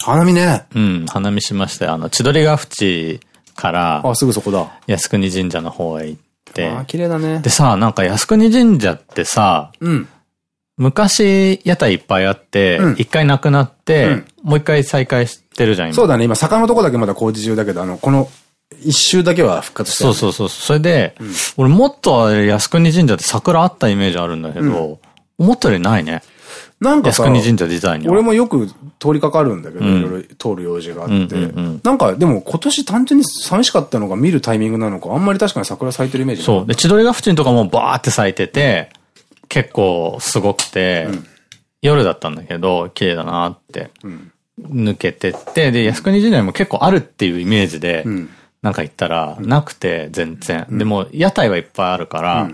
花見ね。うん、花見しましたよ。あの、千鳥ヶ淵から、あ、すぐそこだ。靖国神社の方へ行ってあ、、綺麗だねで。さ、なんか靖国神社ってさ、うん。昔屋台いっぱいあってうん、一、回なくなって、うんもう一回再開してるじゃん、今。そうだね、今坂のとこだけまだ工事中だけど、あの、この一周だけは復活してそうそうそう。それで、俺もっと靖国神社って桜あったイメージあるんだけど、思ったよりないね。なんかさ、靖国神社自体には。俺もよく通りかかるんだけど、うん。いろいろ通る用事があって。うんうんうん。なんか、でも今年単純に寂しかったのが見るタイミングなのか、あんまり確かに桜咲いてるイメージそう。で、千鳥ヶ淵とかもバーって咲いてて、結構すごくて、夜だったんだけど、綺麗だなって、ん。抜けてって、で、靖国神社にも結構あるっていうイメージで、ん。なんか行ったら、なくて、全然。でも、屋台はいっぱいあるから、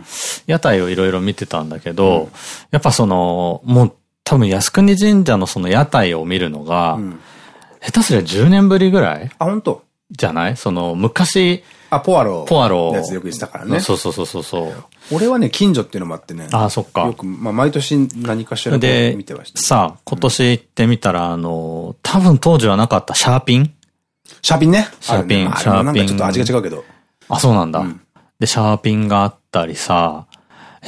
屋台をいろいろ見てたんだけど、やっぱその、もう、多分靖国神社のその屋台を見るのが、下手すりゃ10年ぶりぐらい？あ、本当？じゃない？その、昔、あ、ポアロ。ポアロのやつよく言ってたからね。そうそうそうそうそう。俺はね、近所っていうのもあってね。ああ、そっかよ。く、まあ、毎年何かしらで見てまし、た。さあ、今年行ってみたら、あの、多分当時はなかったシャーピン？シャーピンね？シャーピンあるねあれもなんかシャーピンちょっと味が違うけど。あ、そうなんだ。うんで、シャーピンがあったりさ、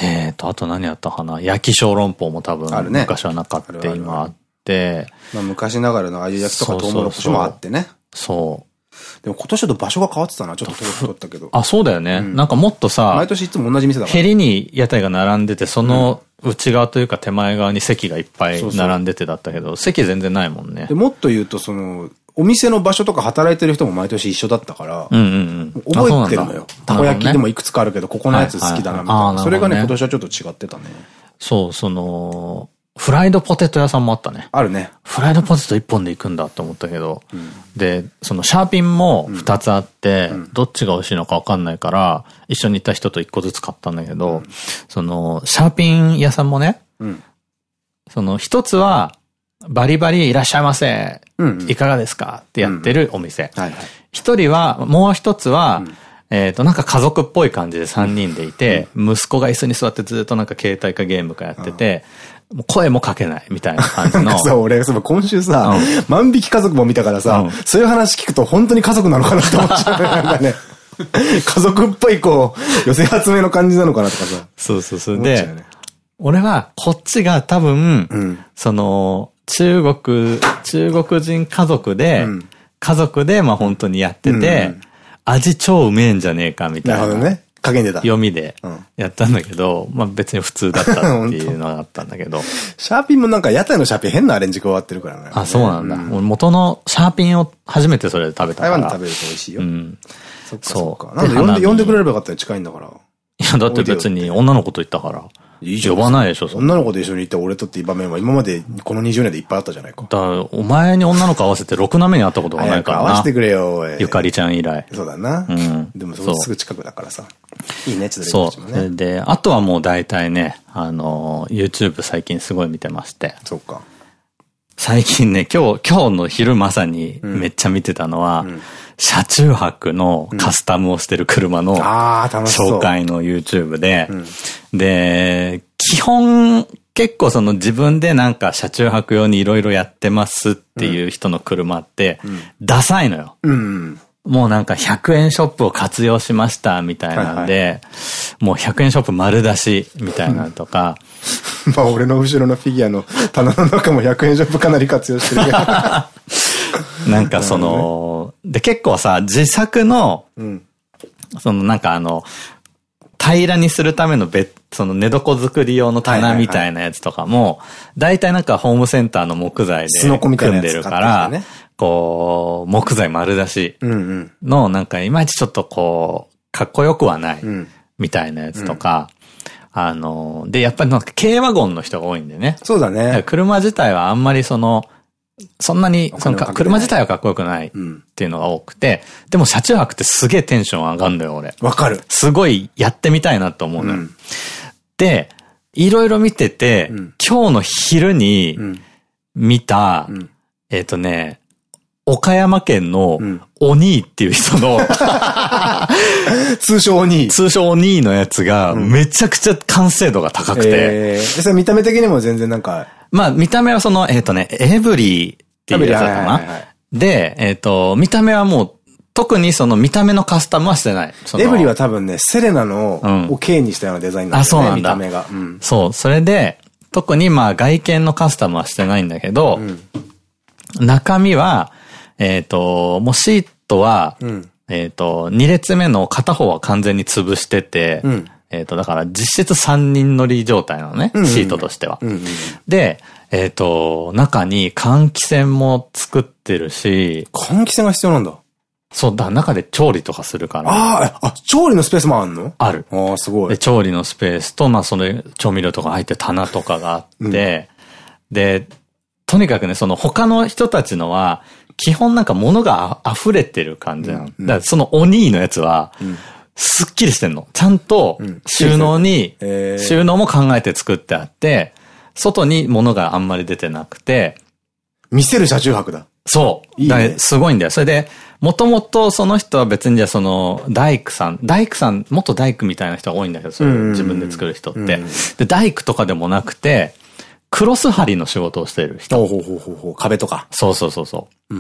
えーと、あと何あったかな？焼き小籠包も多分、昔はなかった、今あって、まあ、昔ながらのああいうやつとかトウモロコシもあってね。そう。でも今年ちょっと場所が変わってたな。ちょっと通ったけど。あ、そうだよね。なんかもっとさ毎、年いつも同じ店だから。ヘリに屋台が並んでて、その内側というか手前側に席がいっぱい並んでてだったけど、席全然ないもんねで、。もっと言うと、その、お店の場所とか働いてる人も毎年一緒だったから、うんうんうん。覚えてるのよ。たこ焼きでもいいくつかあるけど、ここのやつ好きだなみたいな。それがね、今年はちょっと違ってたね。そう、その、フライドポテト屋さんもあったね。あるね。フライドポテト一本で行くんだって思ったけど、で、そのシャーピンも二つあって、どっちが美味しいのかわかんないから、一緒に行った人と一個ずつ買ったんだけど、その、シャーピン屋さんもね、うん。その一つは、バリバリいらっしゃいませ、うんうんいかがですか？ってやってるお店。一人は、もう一つは、えっと、なんか家族っぽい感じで3人でいて、息子が椅子に座ってずっとなんか携帯かゲームかやってて、もう声もかけないみたいな感じのなんか。さ、俺、そう今週さ、万引き家族も見たからさ、うんそういう話聞くと本当に家族なのかなって思っちゃうね。なんかね。家族っぽいこう、寄せ集めの感じなのかなとかさ。そうそうそう。で俺はこっちが多分、んその、中国、中国人家族で、うん家族でまあ本当にやってて、うんうん味超うめえんじゃねえかみたいななるほどね。加減でだ。読みでうんやったんだけど、まあ別に普通だったっていうのがあったんだけど、シャーピンもなんか屋台のシャーピン変なアレンジ加わってるからね。あ、そうなんだ。ん俺元のシャーピンを初めてそれで食べたから。台湾で食べると美味しいよ。うん。そっかそっか。なんで呼んで、くれればよかったよ。近いんだから。いや、だって別に女の子と言ったから。いい呼ばないでしょ。女の子と一緒に行って俺とっていう場面は今までこの20年でいっぱいあったじゃないか。だからお前に女の子合わせてろくな目にあったことがないからな。合わせてくれよ、ゆかりちゃん以来。そうだな。うんでもそすぐ近くだからさ。いいね、ちょっとそう。で、あとはもう大体ね、あの、YouTube 最近すごい見てまして。そうか。最近ね、今日、今日の昼まさにめっちゃ見てたのは、車中泊のカスタムをしてる車の。紹介の YouTube で、で、基本結構その自分でなんか車中泊用にいろいろやってますっていう人の車って、ダサいのよ。うん。もうなんか100円ショップを活用しましたみたいなんで、もう100円ショップ丸出しみたいなのとか、まあ俺の後ろのフィギュアの棚の中も100円ショップかなり活用してるけど。なんかその、で結構さ、自作の、うん。そのなんかあの、平らにするための別、その寝床作り用の棚みたいなやつとかも、大体なんかホームセンターの木材で組んでるから、こう、木材丸出し。のなんかいまいちちょっとこう、かっこよくはないうん。みたいなやつとか、あの、で、やっぱりなんか軽ワゴンの人が多いんでね。そうだね。車自体はあんまりその、そんなに、その車自体はかっこよくないっうん。ていうのが多くて、でも車中泊ってすげえテンション上がるんだよ、俺。わかる。すごいやってみたいなと思うのよ。うん。で、いろいろ見てて、うん今日の昼にうん。見た、うん。えっとね、岡山県のうんお兄っていう人の、通称に。通称お兄のやつがめちゃくちゃ完成度が高くて、えー、でそれ見た目的にも全然なんか、まあ見た目はその、えっ、とね、エブリーっていうやつだっ。ないで、えっ、と、見た目はもう特にその見た目のカスタムはしてない。エブリは多分ね、セレナの、を K にしたようなデザインなんだよね。あ、そうなんだ。見た目が。うん、そう。それで、特にまあ外見のカスタムはしてないんだけど、うん、中身は、えっ、ー、と、もうシートは、うん、えっと、2列目の片方は完全に潰してて、うん、えっと、だから実質3人乗り状態なのね、シートとしては。で、えっ、ー、と、中に換気扇も作ってるし。換気扇が必要なんだ。そうだ、中で調理とかするから。ああ、あ、調理のスペースもあんの？ある。ああ、すごい。で、調理のスペースと、まあ、その調味料とか入って棚とかがあって、うん、で、とにかくね、その他の人たちのは、基本なんか物が溢れてる感じなの。うんうん、だからそのお兄のやつは、すっきりしてんの。ちゃんと収納に、収納も考えて作ってあって、外に物があんまり出てなくて。見せる車中泊だ。そう。いいね、すごいんだよ。それで、もともとその人は別にじゃその、大工さん、大工さん、元大工みたいな人が多いんだけど、それ自分で作る人って。で、大工とかでもなくて、クロス張りの仕事をしている人。ほうほうほうほう壁とか。そうそうそうそう。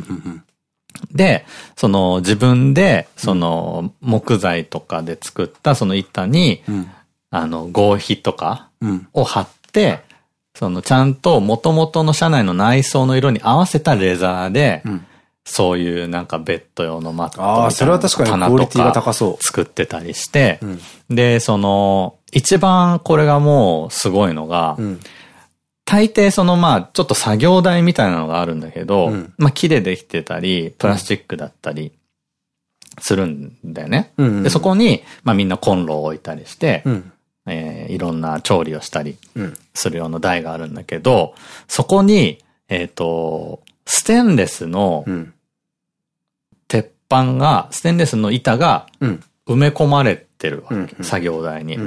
で、その自分で、その木材とかで作ったその板に、うん、あの、合皮とかを貼って、そのちゃんと元々の車内の内装の色に合わせたレザーで、うん、そういうなんかベッド用のマットとか。ああ、それは確かにクオリティが高そう。作ってたりして、うん、で、その、一番これがもうすごいのが、うん、大抵そのまあちょっと作業台みたいなのがあるんだけど、まあ木でできてたり、プラスチックだったりするんだよね。で、そこに、まあみんなコンロを置いたりして、えー、いろんな調理をしたりするような台があるんだけど、うん、そこに、えっ、ー、と、ステンレスの鉄板が、ステンレスの板が埋め込まれてるわけ、作業台に。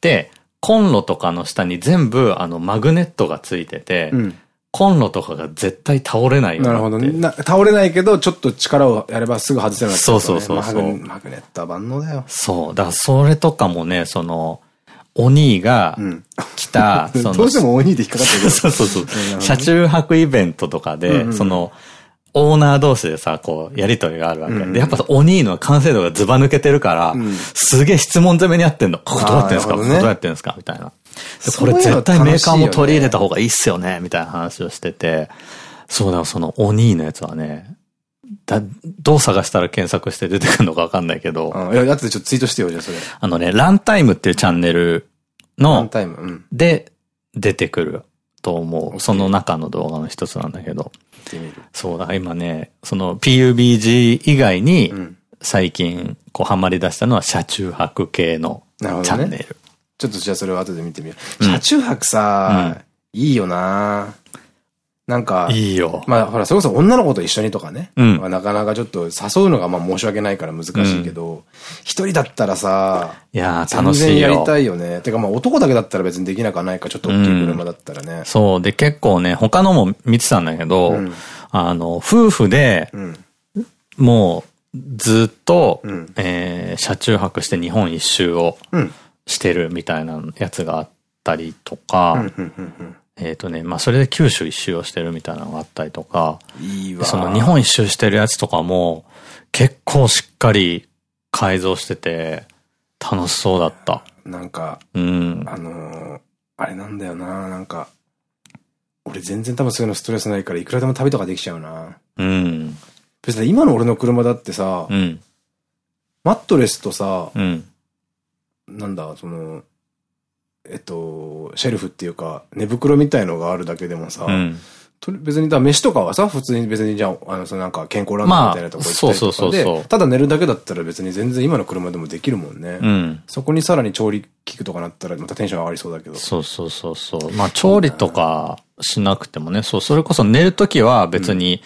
で、コンロとかの下に全部あのマグネットがついてて、うんコンロとかが絶対倒れないよなるほどね。倒れないけど、ちょっと力をやればすぐ外せるなって、そうそうそうマグネットは万能だよ。そう。だからそれとかもね、その、お兄が来た、その、どうしてもお兄で引っかかってる そうそうそう。車中泊イベントとかで、その、オーナー同士でさ、こう、やりとりがあるわけ。で、やっぱお兄の完成度がズバ抜けてるから、すげえ質問攻めにあってんの。ここどうやってんすか？ここどうやってんすか？みたいな。これ絶対メーカーも取り入れた方がいいっすよねみたいな話をしてて、そうだ、そのお兄のやつはね、だ、どう探したら検索して出てくるのかわかんないけど。いや、だってちょっとツイートしてよ、じゃあそれ。あのね、ランタイムっていうチャンネルの、ランタイム、うん、で出てくると思う。その中の動画の一つなんだけど。そうだ、今ね、その PUBG 以外に、最近、こうハマり出したのは車中泊系のチャンネル。ね、ちょっとじゃあそれを後で見てみよう。車中泊さ、うん、いいよななんか、いいよ。まあほら、それこそ女の子と一緒にとかね。うん、まあ、なかなかちょっと誘うのがまあ申し訳ないから難しいけど、一、うん、人だったらさ、いや楽しいよ。やりたいよね。てかまあ男だけだったら別にできなくはないか、ちょっと大きい車だったらね。うん、そう。で、結構ね、他のも見てたんだけど、あの、夫婦で、もう、ずっと、えー、車中泊して日本一周をしてるみたいなやつがあったりとか、えっとね、まあそれで九州一周をしてるみたいなのがあったりとか、いいわその日本一周してるやつとかも結構しっかり改造してて楽しそうだった。なんか、うん。あのー、あれなんだよな、なんか、俺全然多分そういうのストレスないからいくらでも旅とかできちゃうな。うん。別に今の俺の車だってさ、うん、マットレスとさ、うん、なんだ、その、えっと、シェルフっていうか、寝袋みたいのがあるだけでもさ、うん、別に、だ飯とかはさ、普通に別にじゃあ、あの、そのなんか健康ランドみたいなとこ行ったりとかで、ただ寝るだけだったら別に全然今の車でもできるもんね。うん、そこにさらに調理器具とかなったらまたテンション上がりそうだけど。そうそうそうそう。まあ調理とかしなくてもね、そう、それこそ寝るときは別に、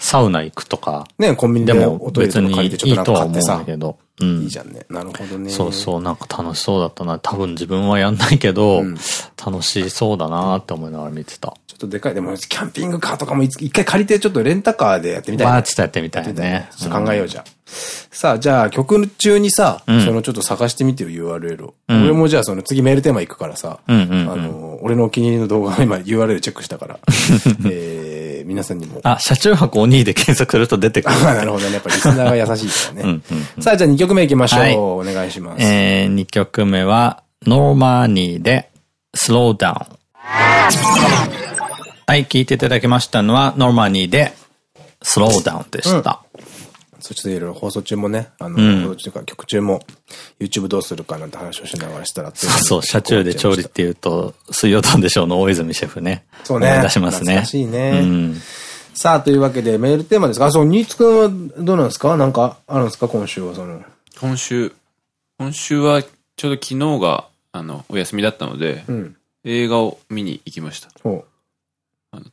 サウナ行くとか。ね、コンビニでも別にいいとは思うんだけど。うん。いいじゃんね。なるほどね。そうそう、なんか楽しそうだったな。多分自分はやんないけど、うん、楽しそうだなって思いながら見てた。ちょっとでかい。でも、キャンピングカーとかも一回借りて、ちょっとレンタカーでやってみたい、ね。バーチとやってみたいね。ちょっと考えようじゃん。さあ、じゃあ曲中にさ、そのちょっと探してみてよ URL を。俺もじゃあその次メールテーマ行くからさ、あの、俺のお気に入りの動画を今 URL チェックしたから。えーで皆さんにも。あ、車中泊お兄で検索すると出てくる。あ、なるほどね。やっぱリスナーが優しいからね。さあ、じゃあ2曲目いきましょう。はい、お願いします。えー、2曲目は、ノーマーニーで、スローダウン。はい、聞いていただきましたのは、ノーマーニーで、スローダウンでした。うんそっちでいろいろ放送中もね、あの、うん、放送中か曲中も YouTube どうするかなんて話をしながらしたらそうそう、車中で調理っていうと、水曜どんでしょうの大泉シェフね。そうね。出しますね。懐かしいね。うん、さあ、というわけでメールテーマですか？あ、そう、新津くんはどうなんですか？なんかあるんですか？今週はその。今週、今週はちょうど昨日が、あの、お休みだったので、うん、映画を見に行きました。あの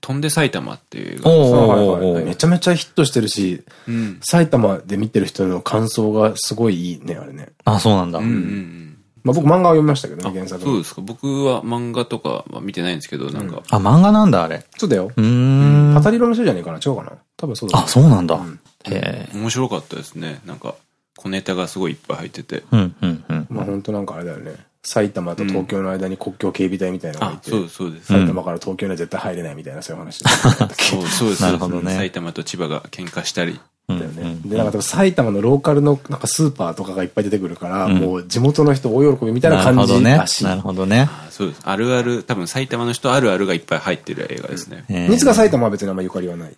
飛んで埼玉っていうめちゃめちゃヒットしてるし、うん、埼玉で見てる人の感想がすごいいいね、あれね。あ、そうなんだ。まあ僕漫画を読みましたけどね、原作。そうですか。僕は漫画とかは見てないんですけど、なんか。あ、漫画なんだ、あれ。そうだよ。うん。パタリロの人じゃねえかな？違うかな？多分そうだ。あ、そうなんだ。へえ。面白かったですね。なんか、小ネタがすごいいっぱい入ってて。うん、うん、うん。まあ本当なんかあれだよね。埼玉と東京の間に国境警備隊みたいなのがいて、そうです、そうです。埼玉から東京には絶対入れないみたいなそういう話。そうそうです。なるほどね。埼玉と千葉が喧嘩したり。だよね。で、なんか埼玉のローカルのなんかスーパーとかがいっぱい出てくるから、もう地元の人大喜びみたいな感じらしい。なるほどね。そうです。あるある、多分埼玉の人あるあるがいっぱい入ってる映画ですね。三つが埼玉は別にあんまゆかりはない。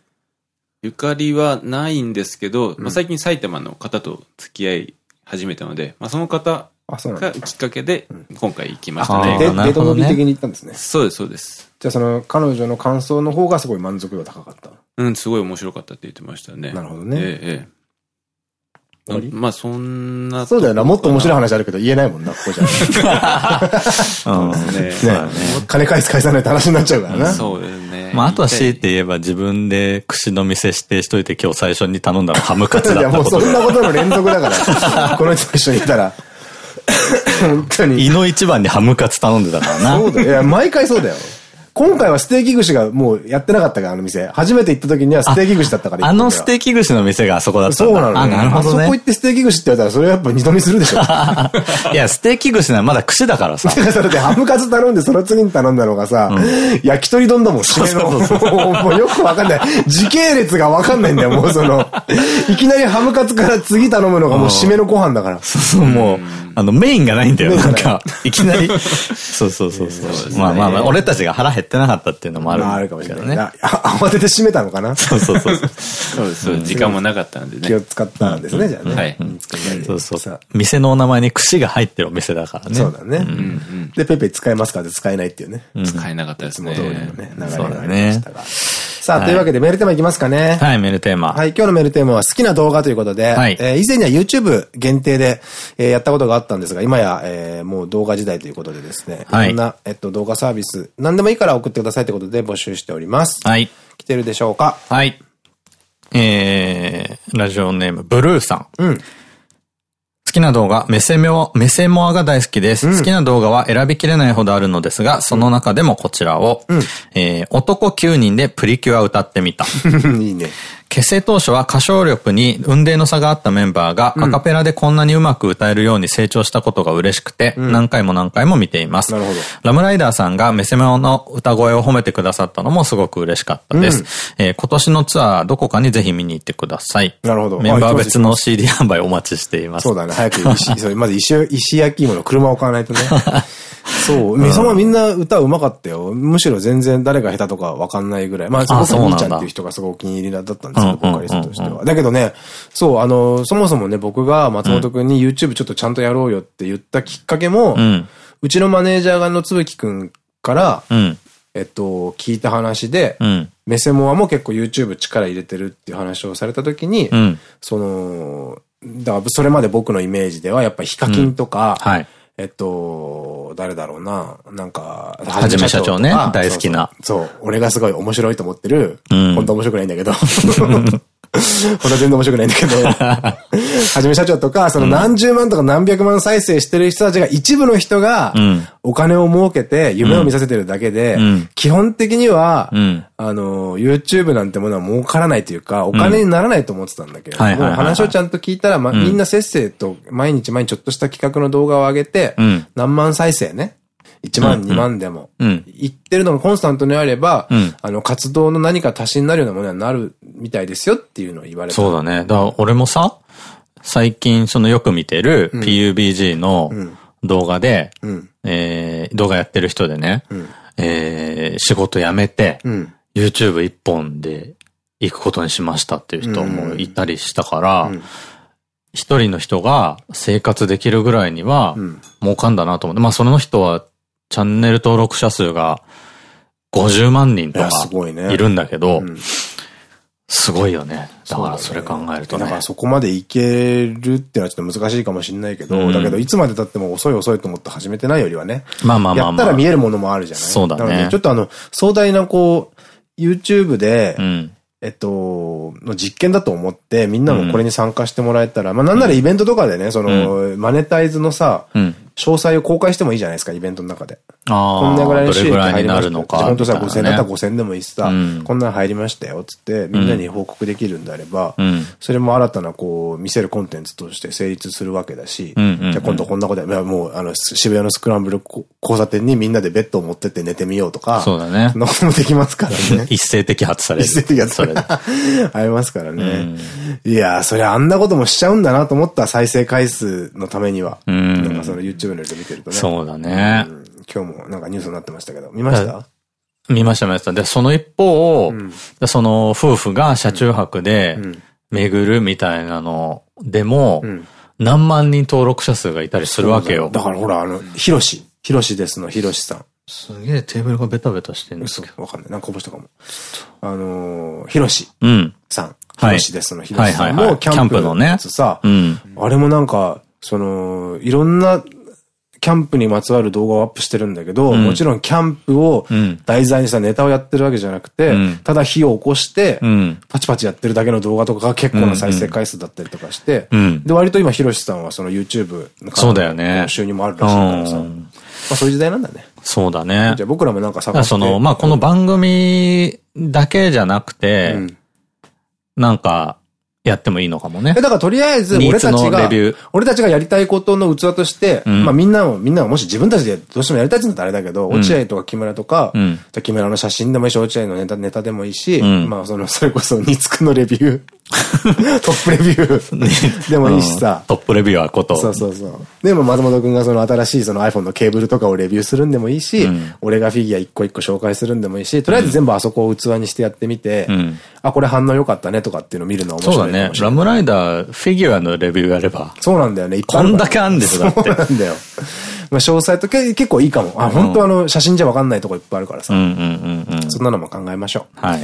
ゆかりはないんですけど、まあ最近埼玉の方と付き合い始めたので、まあその方がきっかけで、今回行きましたね。デートのび的に行ったんですね。そうです、そうです。じゃあその彼女の感想の方がすごい満足度高かったうん、すごい面白かったって言ってましたね。なるほどね。ええ。まあそんな。そうだよな。もっと面白い話あるけど言えないもんな、ここじゃ。そうですね。金返す返さないって話になっちゃうからな。そうですね。まああとは強いて言えば自分で串の店指定しといて今日最初に頼んだのハムカツだったいやもうそんなことの連続だから。この人と一緒にいたら。本当に。胃の一番にハムカツ頼んでたからな。そうだよ。いや、毎回そうだよ。今回はステーキ串がもうやってなかったから、あの店。初めて行った時にはステーキ串だったからあのステーキ串の店があそこだったんだ。そうなの、ね。なるほどね。あそこ行ってステーキ串って言われたら、それやっぱ二度見するでしょ。いや、ステーキ串ならまだ串だからさ。それでハムカツ頼んで、その次に頼んだのがさ、焼き鳥丼だもん、締めの。もうよくわかんない。時系列がわかんないんだよ、もうその。いきなりハムカツから次頼むのがもう締めのご飯だから。そうそう、もう。あの、メインがないんだよ。なんか、いきなり。そうそうそうそう。まあまあまあ、俺たちが腹減ってなかったっていうのもある。あるかもしれないね。慌てて閉めたのかな？そうそうそう。そうです。時間もなかったんでね。気を使ったんですね、じゃあね。はい。そうそう。店のお名前に串が入ってるお店だからね。そうだね。で、ペペ使えますかって使えないっていうね。使えなかったですね。いつも通りのね、流れがありましたが。さあ、というわけでメールテーマいきますかね。はい、メールテーマ。はい、今日のメールテーマは好きな動画ということで、はい、えー、以前には YouTube 限定で、えー、やったことがあったんですが、今や、えー、もう動画時代ということでですね、はい、いろんな、えっと、動画サービス、何でもいいから送ってくださいということで募集しております。はい。来てるでしょうか？はい。えー、ラジオネーム、ブルーさん。うん。好きな動画、メセモア、メセモアが大好きです。うん、好きな動画は選びきれないほどあるのですが、その中でもこちらを、うん、えー、男9人でプリキュア歌ってみた。いいね。結成当初は歌唱力に運命の差があったメンバーが、アカペラでこんなにうまく歌えるように成長したことが嬉しくて、何回も何回も見ています。なるほど。ラムライダーさんがメセメオの歌声を褒めてくださったのもすごく嬉しかったです。うん、えー、今年のツアーどこかにぜひ見に行ってください。なるほど。メンバー別の CD 販売お待ちしています。そうだね。早く石、まず石、石焼き芋の車を買わないとね。そう。みそもみんな歌うまかったよ。むしろ全然誰が下手とかわかんないぐらい。まあ、そこそ兄ちゃんっていう人がすごいお気に入りだったんですよ、ボーカリストとしては。だけどね、そう、あの、そもそもね、僕が松本くんに YouTube ちょっとちゃんとやろうよって言ったきっかけも、うん、うちのマネージャーがのつぶきくんから、うん、えっと、聞いた話で、うん、メセモアも結構 YouTube 力入れてるっていう話をされた時に、その、だからそれまで僕のイメージではやっぱヒカキンとか、はいえっと、誰だろうな。なんか、はじめ社長ね。大好きな。そう俺がすごい面白いと思ってる。うん、本当面白くないんだけど。ほんと全然面白くないんだけど、はじめ社長とか、その何十万とか何百万再生してる人たちが一部の人が、お金を儲けて夢を見させてるだけで、基本的には、あの、YouTube なんてものは儲からないというか、お金にならないと思ってたんだけど、もう話をちゃんと聞いたら、みんなせっせと毎日毎日ちょっとした企画の動画を上げて、何万再生ね。1万、2万でも。うん。言ってるのがコンスタントにあれば、うん、あの、活動の何か足しになるようなものになるみたいですよっていうのを言われた。そうだね。だから俺もさ、最近そのよく見てる PUBG の動画で、うん、えー、動画やってる人でね、うん、えー、仕事辞めて、うん、YouTube 一本で行くことにしましたっていう人もいたりしたから、一人の人が生活できるぐらいには、儲かんだなと思って、まあその人はチャンネル登録者数が50万人とかいるんだけど、すごいよね。だからそれ考えるとね。だからそこまでいけるっていうのはちょっと難しいかもしれないけど、うん、だけどいつまで経っても遅い遅いと思って始めてないよりはね。まあまあまあ、まあ、やったら見えるものもあるじゃない？そうだね。ちょっとあの、壮大なこう、YouTube で、うん、えっと、の実験だと思って、みんなもこれに参加してもらえたら、うん、まあなんならイベントとかでね、その、マネタイズのさ、詳細を公開してもいいじゃないですか、イベントの中で。こんなぐらいの収益入りました。本当さ、5000だったら5000でもいいしさ、こんな入りましたよ、つって、みんなに報告できるんであれば、それも新たなこう、見せるコンテンツとして成立するわけだし、じゃあ今度こんなことや、もう、あの、渋谷のスクランブル交差点にみんなでベッドを持ってって寝てみようとか、そうだね。のもできますからね。一斉的発される。一斉的発される。ありますからね。いやそれあんなこともしちゃうんだなと思った再生回数のためには。なんかその YouTube 見てるとね。そうだね。今日もなんかニュースになってましたけど、見ました？見ました見ました。で、その一方、うん、その夫婦が車中泊で巡るみたいなのでも、何万人登録者数がいたりするわけよ。だからほら、あの、ヒロシ。ヒロシですの、ヒロシさん。すげえテーブルがベタベタしてるんですけど。わかんない。なんかこぼしたかも。あのー、ヒロシさん。ヒロシですの、ヒロシさんもキャンプのやつさ、あれもなんか、その、いろんなキャンプにまつわる動画をアップしてるんだけど、うん、もちろんキャンプを題材にしたネタをやってるわけじゃなくて、うん、ただ火を起こして、パチパチやってるだけの動画とかが結構な再生回数だったりとかして、で、割と今、ヒロシさんはその YouTube の収入もあるらしいからさ、まあそういう時代なんだね。そうだね。じゃあ僕らもなんか探して。その、まあこの番組だけじゃなくて、なんか、やってもいいのかもね。だからとりあえず、俺たちが、俺たちがやりたいことの器として、うん、まあみんなも、みんなももし自分たちでどうしてもやりたいって言ったらあれだけど、落合とか木村とか、うん、木村の写真でもいいし、落合のネタ、ネタでもいいし、うん、まあその、それこそ、ニツクのレビュー。トップレビューでもいいしさ。トップレビューはこと。そうそうそう。でも松本くんがその新しいその iPhone のケーブルとかをレビューするんでもいいし、俺がフィギュア一個一個紹介するんでもいいし、とりあえず全部あそこを器にしてやってみて、あ、これ反応良かったねとかっていうのを見るの面白いそうだね。ラムライダー、フィギュアのレビューやれば。そうなんだよね。こんだけあんですよ、そうなんだよ。まあ詳細と結構いいかも。あ、本当あの、写真じゃわかんないとこいっぱいあるからさ。そんなのも考えましょう。はい。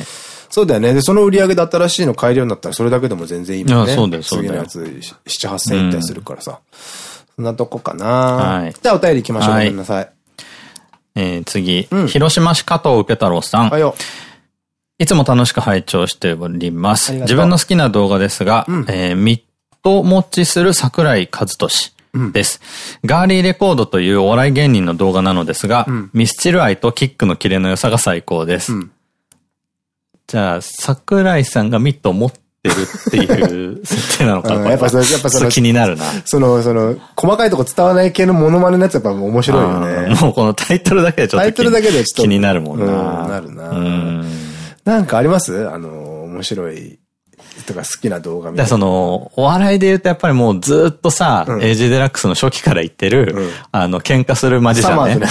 そうだよね。で、その売り上げで新しいの買えるようになったら、それだけでも全然いいもんね。そうだよ、そうだよ。次のやつ、7、8千円いったりするからさ。そんなとこかなはい。じゃあお便り行きましょう。ごめんなさい。えー、次。広島市加藤受太郎さん。はいよ。いつも楽しく拝聴しております。自分の好きな動画ですが、うん、えー、ミッド持ちする桜井和俊。です。うん、ガーリーレコードというお笑い芸人の動画なのですが、うん、ミスチル愛とキックのキレの良さが最高です。うん、じゃあ、桜井さんがミッドを持ってるっていう設定なのかなやっぱそやっぱその気になるな。その、その、細かいとこ伝わらない系のモノマネのやつやっぱ面白いよね。もうこのタイトルだけでちょっと。タイトルだけでちょっと気になるもんな。なるな。なんかあります？あの、面白いとか好きな動画みたいな。その、お笑いで言うとやっぱりもうずっとさ、うん、エイジデラックスの初期から言ってる、うん、あの、喧嘩するマジシャンね。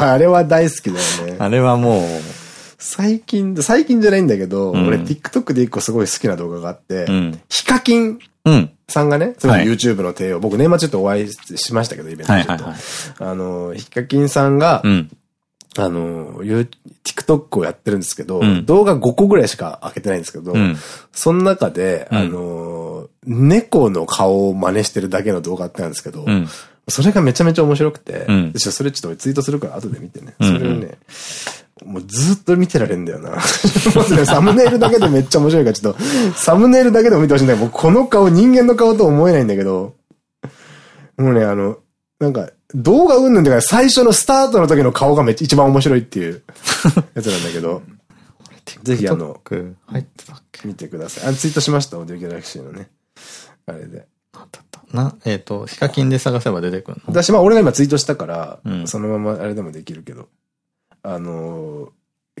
あれは大好きだよね。あれはもう、最近、最近じゃないんだけど、うん、俺 TikTok で一個すごい好きな動画があって、ヒカキンさんがね、その YouTube の帝王、僕年末ちょっとお会いしましたけど、イベントでちょっと。あの、ヒカキンさんが、あの、TikTok をやってるんですけど、うん、動画5個ぐらいしか開けてないんですけど、うん、その中で、あの、猫の顔を真似してるだけの動画ってあるんですけど、それがめちゃめちゃ面白くて、それちょっとツイートするから後で見てね。それをね、もうずっと見てられんだよな。サムネイルだけでめっちゃ面白いから、ちょっと、サムネイルだけでも見てほしいんだけど、もうこの顔、人間の顔と思えないんだけど、もうね、あの、なんか、動画うんぬんだから最初のスタートの時の顔がめっちゃ一番面白いっていう やつなんだけど、ぜひあの、見てください。あ、ツイートしました、オーディオギャラクシーのね。あれで。な、えっ、ー、と、ヒカキンで探せば出てくるの？私、まあ俺が今ツイートしたから、うん、そのままあれでもできるけど、あのー、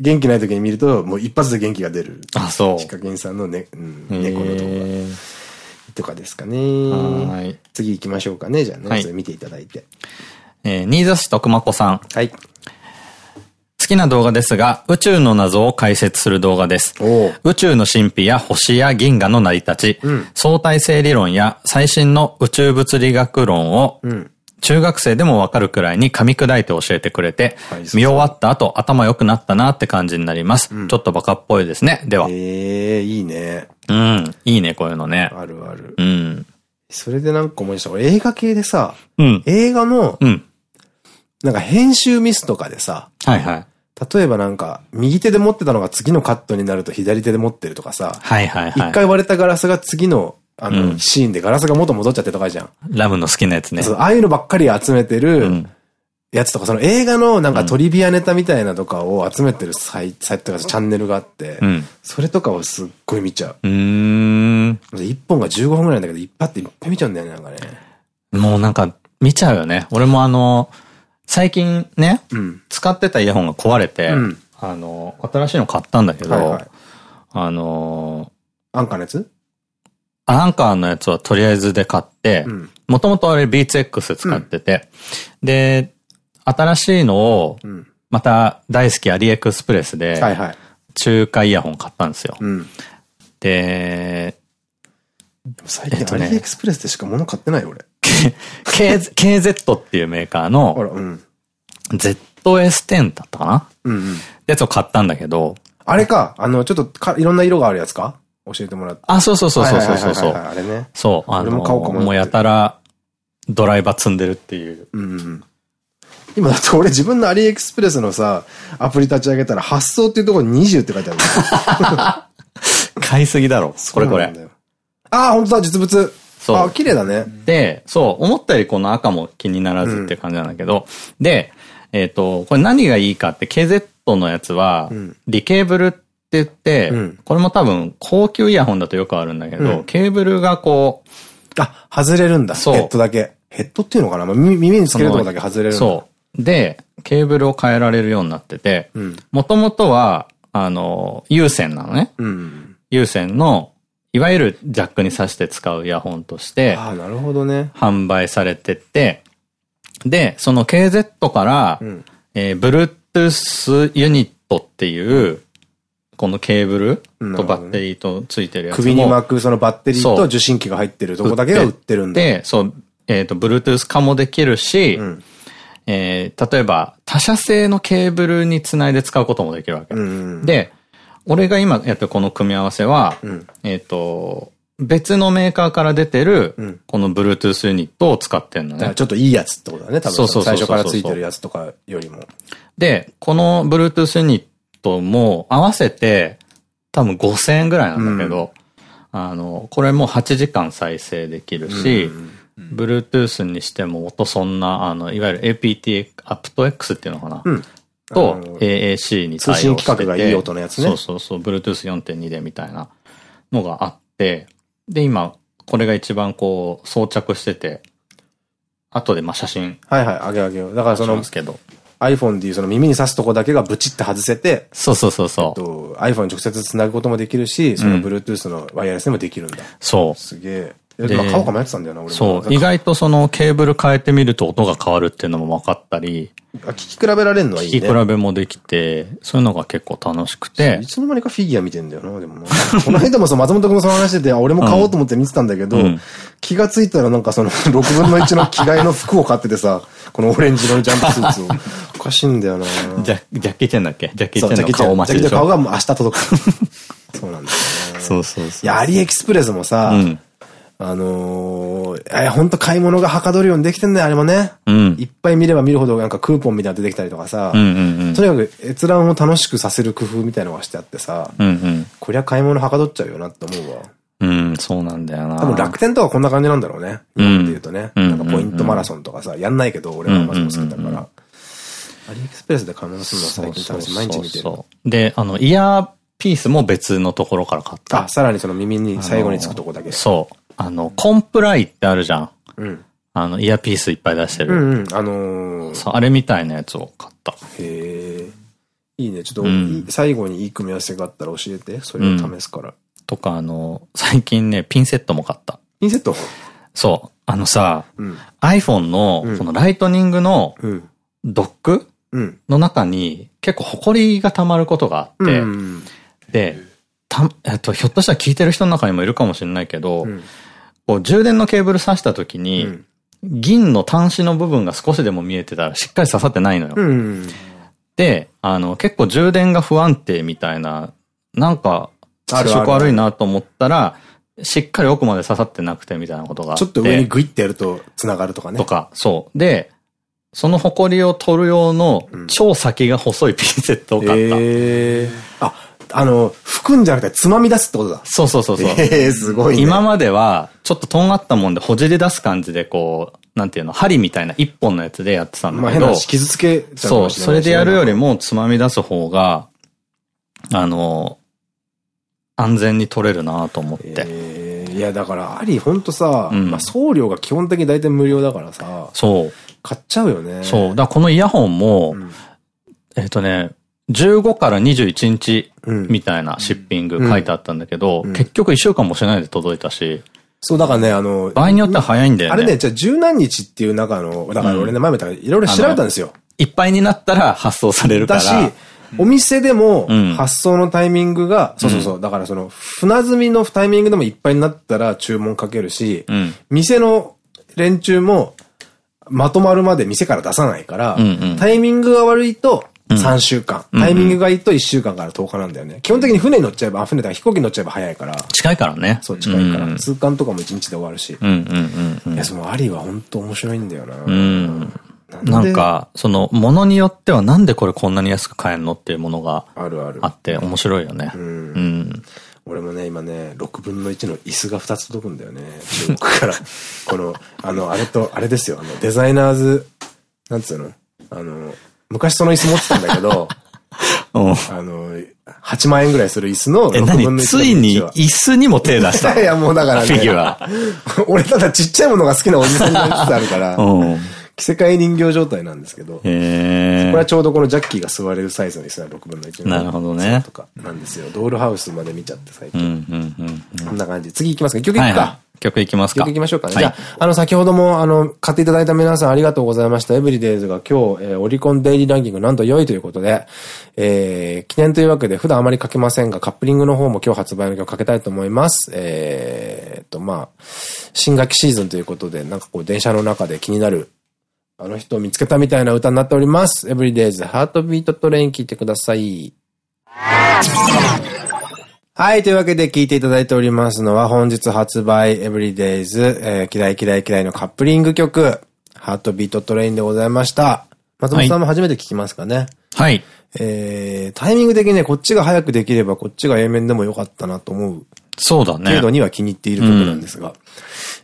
元気ない時に見ると、もう一発で元気が出る。あ、そう。ヒカキンさんのね、うん、猫の動画。とかですかね。はい。次行きましょうかね。じゃあね、はい、それ見ていただいて。えー、新座市徳間子さん。はい。好きな動画ですが、宇宙の謎を解説する動画です。宇宙の神秘や星や銀河の成り立ち、うん、相対性理論や最新の宇宙物理学論を、中学生でもわかるくらいに噛み砕いて教えてくれて、はい、見終わった後頭良くなったなって感じになります。うん、ちょっとバカっぽいですね。では。ええー、いいね。うん。いいね、こういうのね。あるある。うん。それでなんか思い出した。俺映画系でさ、うん、映画の、うん、なんか編集ミスとかでさ、はいはい。例えばなんか、右手で持ってたのが次のカットになると左手で持ってるとかさ。はいはいはい。一回割れたガラスが次の、あの、うん、シーンでガラスが元戻っちゃってとかじゃん。ラムの好きなやつね。そう、ああいうのばっかり集めてる、やつとか、その映画のなんかトリビアネタみたいなとかを集めてるサイサイトとかチャンネルがあって、うん、それとかをすっごい見ちゃう。うん。1本が15分くらいだけど、いっぱいっていっぱい見ちゃうんだよね、なんかね。もうなんか、見ちゃうよね。俺もあの、最近ね、うん、使ってたイヤホンが壊れて、うん、あの、新しいの買ったんだけど、はいはい、あのアンカーのやつ？アンカーのやつはとりあえずで買って、もともとあれ Beats X 使ってて、うん、で、新しいのを、また大好きアリエクスプレスで、中華イヤホン買ったんですよ。で、最近アリエクスプレスでしか物買ってない俺。KZ っていうメーカーの、ZS10 だったかな？うんうん。やつを買ったんだけど。あれか、あの、ちょっとか、いろんな色があるやつか？教えてもらって。あ、そうそうそうそうそうそう。あれね。そう。あの、も買おうかも。もうやたら、ドライバー積んでるっていう。うん。今だって俺自分のアリエクスプレスのさ、アプリ立ち上げたら発送っていうところに20って書いてある。買いすぎだろ。これこれ。ああ、本当だ、実物。そう。あ、綺麗だね。で、そう、思ったよりこの赤も気にならずって感じなんだけど、うん、で、えっ、ー、と、これ何がいいかって KZ のやつは、リケーブルって言って、うん、これも多分高級イヤホンだとよくあるんだけど、うん、ケーブルがこう、あ、外れるんだ。ヘッドだけ。ヘッドっていうのかな、まあ、耳につけるとこだけ外れるそう。で、ケーブルを変えられるようになってて、もともとは、あの、有線なのね。うん、有線の、いわゆるジャックに挿して使うイヤホンとして、ああ、なるほどね。販売されてて、で、その KZ から、うん、えー、Bluetooth ユニットっていう、このケーブルとバッテリーとついてるやつ、ね、首に巻くそのバッテリーと受信機が入ってるとこだけが売ってるんだ。で、そう、えっ、ー、と、Bluetooth 化もできるし、うん、えー、例えば他社製のケーブルにつないで使うこともできるわけ。で、俺が今やってるこの組み合わせは、うん、えっと、別のメーカーから出てる、この Bluetooth ユニットを使ってんのね。ちょっといいやつってことだね、多分。そうそう最初からついてるやつとかよりも。で、この Bluetooth ユニットも合わせて、多分5000円ぐらいなんだけど、うん、あの、これも8時間再生できるし、Bluetooth にしても音そんな、あの、いわゆる APT、aptX っていうのかな、うん、と AAC に対応してて。通信規格がいい音のやつね。そうそうそう、Bluetooth4.2 でみたいなのがあって、で、今、これが一番こう、装着してて、後でまあ写真。はいはい、あげあげよう。だからその、iPhone でいうその耳に挿すとこだけがブチって外せて、そうそうそうそう。えっと、iPhone に直接繋ぐこともできるし、その Bluetooth のワイヤレスでもできるんだ。そう。すげえ。で、まあ、買おうか迷ってたんだよな、俺も。そう。意外とそのケーブル変えてみると音が変わるっていうのも分かったり。聞き比べられるのはいいね。聞き比べもできて、そういうのが結構楽しくて。いつの間にかフィギュア見てんだよな、でもな。この間もさ、松本君その話してて、俺も買おうと思って見てたんだけど、うん、気がついたらなんかその6分の1の着替えの服を買っててさ、このオレンジのジャンプスーツを。おかしいんだよなジャジャッキーチェンだっけ？ジャッキーチェンの顔待ちでしょジャッキーチェンの顔が明日届く。そうなんだよね。そうそうそう。いや、アリエキスプレスもさ、うんあのー、え、ほんと買い物がはかどるようにできてんだよ、あれもね。うん。いっぱい見れば見るほどなんかクーポンみたいなの出てきたりとかさ。とにかく閲覧を楽しくさせる工夫みたいのがしてあってさ。うんうん。こりゃ買い物はかどっちゃうよなって思うわ。うん、そうなんだよな。多分楽天とかこんな感じなんだろうね。日本で言うとね。なんかポイントマラソンとかさ、やんないけど、俺はアマゾン好きだから。アリエクスプレスで買い物するのは最近楽しい。毎日見てる。で、あの、イヤーピースも別のところから買った。あ、さらにその耳に最後につくとこだけ。そう。あの、コンプライってあるじゃん。うん。あの、イヤピースいっぱい出してる。うんうん。あのー、そう、あれみたいなやつを買った。へえ。いいね。ちょっと、うん、最後にいい組み合わせがあったら教えて。それを試すから。うん、とか、あの、最近ね、ピンセットも買った。ピンセット？そう。あのさ、うん、iPhone の、このライトニングのドックの中に結構埃が溜まることがあって、で、た、えっと、ひょっとしたら聞いてる人の中にもいるかもしれないけど、こう充電のケーブル挿した時に、銀の端子の部分が少しでも見えてたらしっかり刺さってないのよ。で、あの、結構充電が不安定みたいな、なんか、接触悪いなと思ったら、しっかり奥まで刺さってなくてみたいなことがあって。ちょっと上にグイってやると繋がるとかね。とか、そう。で、その埃を取る用の超先が細いピンセットを買った。うん、えー、あ、あの、拭くんじゃなくてつまみ出すってことだ。そうそうそうそう。えー、すごい、ね、今までは、ちょっととんがったもんでほじり出す感じでこう、なんていうの、針みたいな一本のやつでやってたんだけど。まあ傷つけそう、それでやるよりもつまみ出す方が、あの、安全に取れるなと思って。えー、いや、だから、あり、ほんとさ、うん、まあ送料が基本的に大体無料だからさ。そう。買っちゃうよね。そう。だこのイヤホンも、うん、えっとね、15から21日みたいなシッピング書いてあったんだけど、結局1週間もしないで届いたし。そう、だからね、あの、場合によっては早いんだよね。あれね、じゃあ十何日っていう中の、だから俺ね、前も言ったいろいろ調べたんですよ。いっぱいになったら発送されるから。だし、お店でも発送のタイミングが、そうそうそう、だからその、船積みのタイミングでもいっぱいになったら注文かけるし、店の連中もまとまるまで店から出さないから、タイミングが悪いと、3週間。タイミングがいいと1週間から10日なんだよね。基本的に船に乗っちゃえば、船だから飛行機乗っちゃえば早いから。近いからね。そう、近いから。通関とかも1日で終わるし。いや、そのアリは本当面白いんだよな。うん。なんか、その、ものによってはなんでこれこんなに安く買えんのっていうものがあるある。あって面白いよね。うん。俺もね、今ね、6分の1の椅子が2つ届くんだよね。中国から。この、あの、あれと、あれですよ。あの、デザイナーズ、なんつうの？あの、昔その椅子持ってたんだけど、あの、8万円ぐらいする椅子の6分の1。ついに椅子にも手出した？いや、もうだからね。フィギュア。俺ただちっちゃいものが好きなおじさんになりつつあるから、着せ替え人形状態なんですけど、これはちょうどこのジャッキーが座れるサイズの椅子が6分の1なるほどね。とかなんですよ。ドールハウスまで見ちゃって最近。こんな感じ。次行きますか曲行くか。曲いきますか。曲いきましょうかね。じゃあ、あの、先ほども、あの、買っていただいた皆さんありがとうございました。エブリデイズが今日、えー、オリコンデイリーランキングなんと良いということで、えー、記念というわけで、普段あまりかけませんが、カップリングの方も今日発売の曲かけたいと思います。えー、と、まあ、新学期シーズンということで、なんかこう、電車の中で気になるあの人を見つけたみたいな歌になっております。Everyday's Heartbeat Train 聞いてください。はい。というわけで聞いていただいておりますのは本日発売 Everyday's、えー、嫌い嫌い嫌いのカップリング曲、Heartbeat Train でございました。松本さんも初めて聞きますかね。はい。えー、タイミング的にね、こっちが早くできればこっちが A 面でもよかったなと思う。そうだね。程度には気に入っている曲なんですが。うん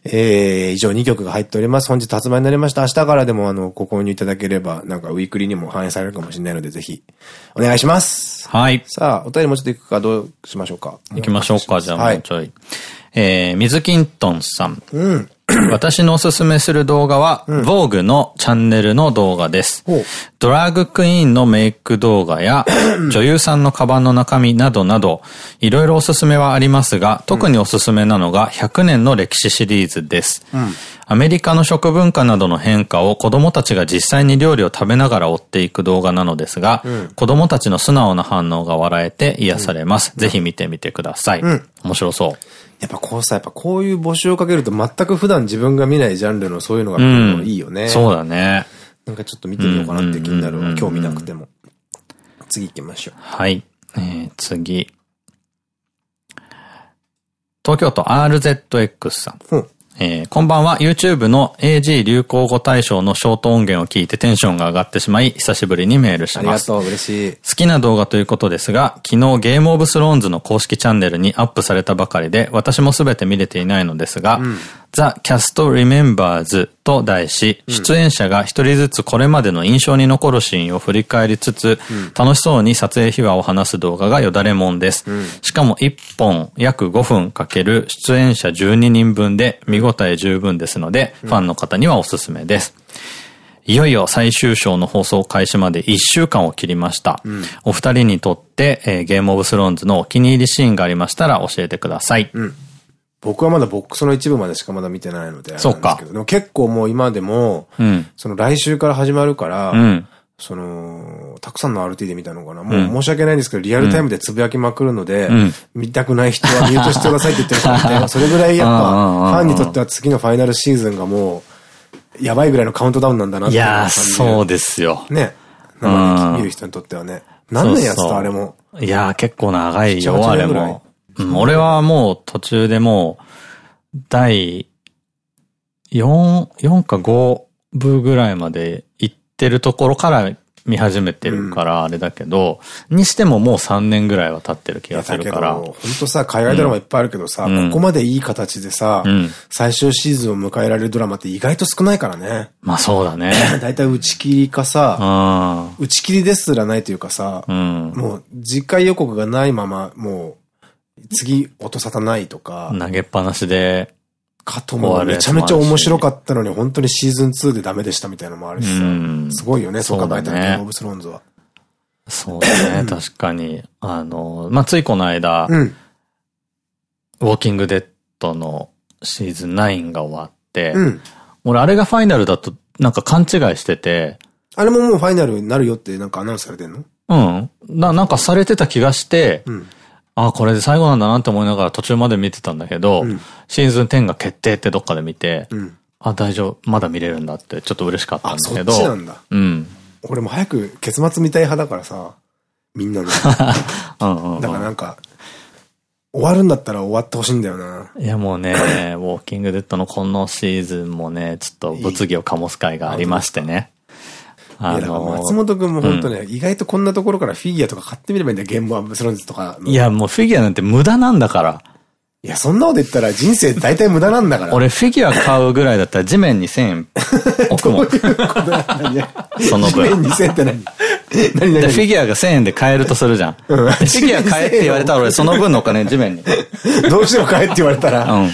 えー、以上2曲が入っております。本日発売になりました。明日からでもあの、ご購入いただければ、なんかウィークリーにも反映されるかもしれないので、ぜひ、お願いします。はい。さあ、お便りもうちょっといくか、どうしましょうか。行きましょうか、じゃあもうちょい。はい、えー、水キントンさん。うん。私のおすすめする動画は、うん、Vogue のチャンネルの動画です。ドラッグクイーンのメイク動画や、女優さんのカバンの中身などなど、いろいろおすすめはありますが、特におすすめなのが100年の歴史シリーズです。うん、アメリカの食文化などの変化を子供たちが実際に料理を食べながら追っていく動画なのですが、うん、子供たちの素直な反応が笑えて癒されます。ぜひ見てみてください。面白そう。やっぱこうさ、やっぱこういう募集をかけると全く普段自分が見ないジャンルのそういうのがいいよね、うん。そうだね。なんかちょっと見てみようかなって気になるわ。興味なくても。次行きましょう。はい。えー、次。東京都 RZX さん。うんえー、こんばんは。YouTube の AG 流行語大賞のショート音源を聞いてテンションが上がってしまい、久しぶりにメールします。ありがとう、嬉しい。好きな動画ということですが、昨日ゲームオブスローンズの公式チャンネルにアップされたばかりで、私もすべて見れていないのですが、うん、The Cast Remembers と題し、出演者が一人ずつこれまでの印象に残るシーンを振り返りつつ、楽しそうに撮影秘話を話す動画がよだれもんです。しかも1本約5分かける出演者12人分で見応え十分ですので、ファンの方にはおすすめです。いよいよ最終章の放送開始まで1週間を切りました。うん、お二人にとって、えー、ゲームオブスローンズのお気に入りシーンがありましたら教えてください。うん僕はまだボックスの一部までしかまだ見てないので。そうか。でも結構もう今でも、うん、その来週から始まるから、うん、その、たくさんの RT で見たのかな。もう申し訳ないんですけど、リアルタイムでつぶやきまくるので、うん、見たくない人はミュートしてくださいって言ってる人がいて、それぐらいやっぱ、ファンにとっては次のファイナルシーズンがもう、やばいぐらいのカウントダウンなんだなっていやそうですよ。ね。生で見る人にとってはね。何年やつとあれも。いや結構長いよ、あれも。俺はもう途中でもう、第4、4か5部ぐらいまで行ってるところから見始めてるからあれだけど、うん、にしてももう3年ぐらいは経ってる気がするから。本当さ、海外ドラマいっぱいあるけどさ、うん、ここまでいい形でさ、うん、最終シーズンを迎えられるドラマって意外と少ないからね。まあそうだね。だいたい打ち切りかさ、打ち切りですらないというかさ、もう次回予告がないまま、もう次音沙汰ないとか。投げっぱなしで。かともめちゃめちゃ面白かったのに本当にシーズン2でダメでしたみたいなのもあるしさ。すごいよね、そう考えたらゲームオブスローンズは。そうだね、確かに。あの、まあ、ついこの間、うん、ウォーキングデッドのシーズン9が終わって、うん、俺あれがファイナルだとなんか勘違いしてて、あれももうファイナルになるよってなんかアナウンスされてんの？うん。な、なんかされてた気がして、うんあ、これで最後なんだなって思いながら途中まで見てたんだけど、うん、シーズン10が決定ってどっかで見て、うん、あ、大丈夫、まだ見れるんだってちょっと嬉しかったんだけど。そっちなんだ。うん。俺も早く結末見たい派だからさ、みんなの。だからなんか、終わるんだったら終わってほしいんだよな。いやもうね、ウォーキングデッドのこのシーズンもね、ちょっと物議を醸す会がありましてね。あの松本くんも本当ね、うん、意外とこんなところからフィギュアとか買ってみればいいんだよ、ゲームアップスロンズとか。いや、もうフィギュアなんて無駄なんだから。いや、そんなこと言ったら人生大体無駄なんだから。俺フィギュア買うぐらいだったら地面に1000円 置くもん。その分。地面に1000円って何？何何フィギュアが1000円で買えるとするじゃん。うん、フィギュア買えって言われたら俺その分のお金地面に。どうしても買えって言われたら。う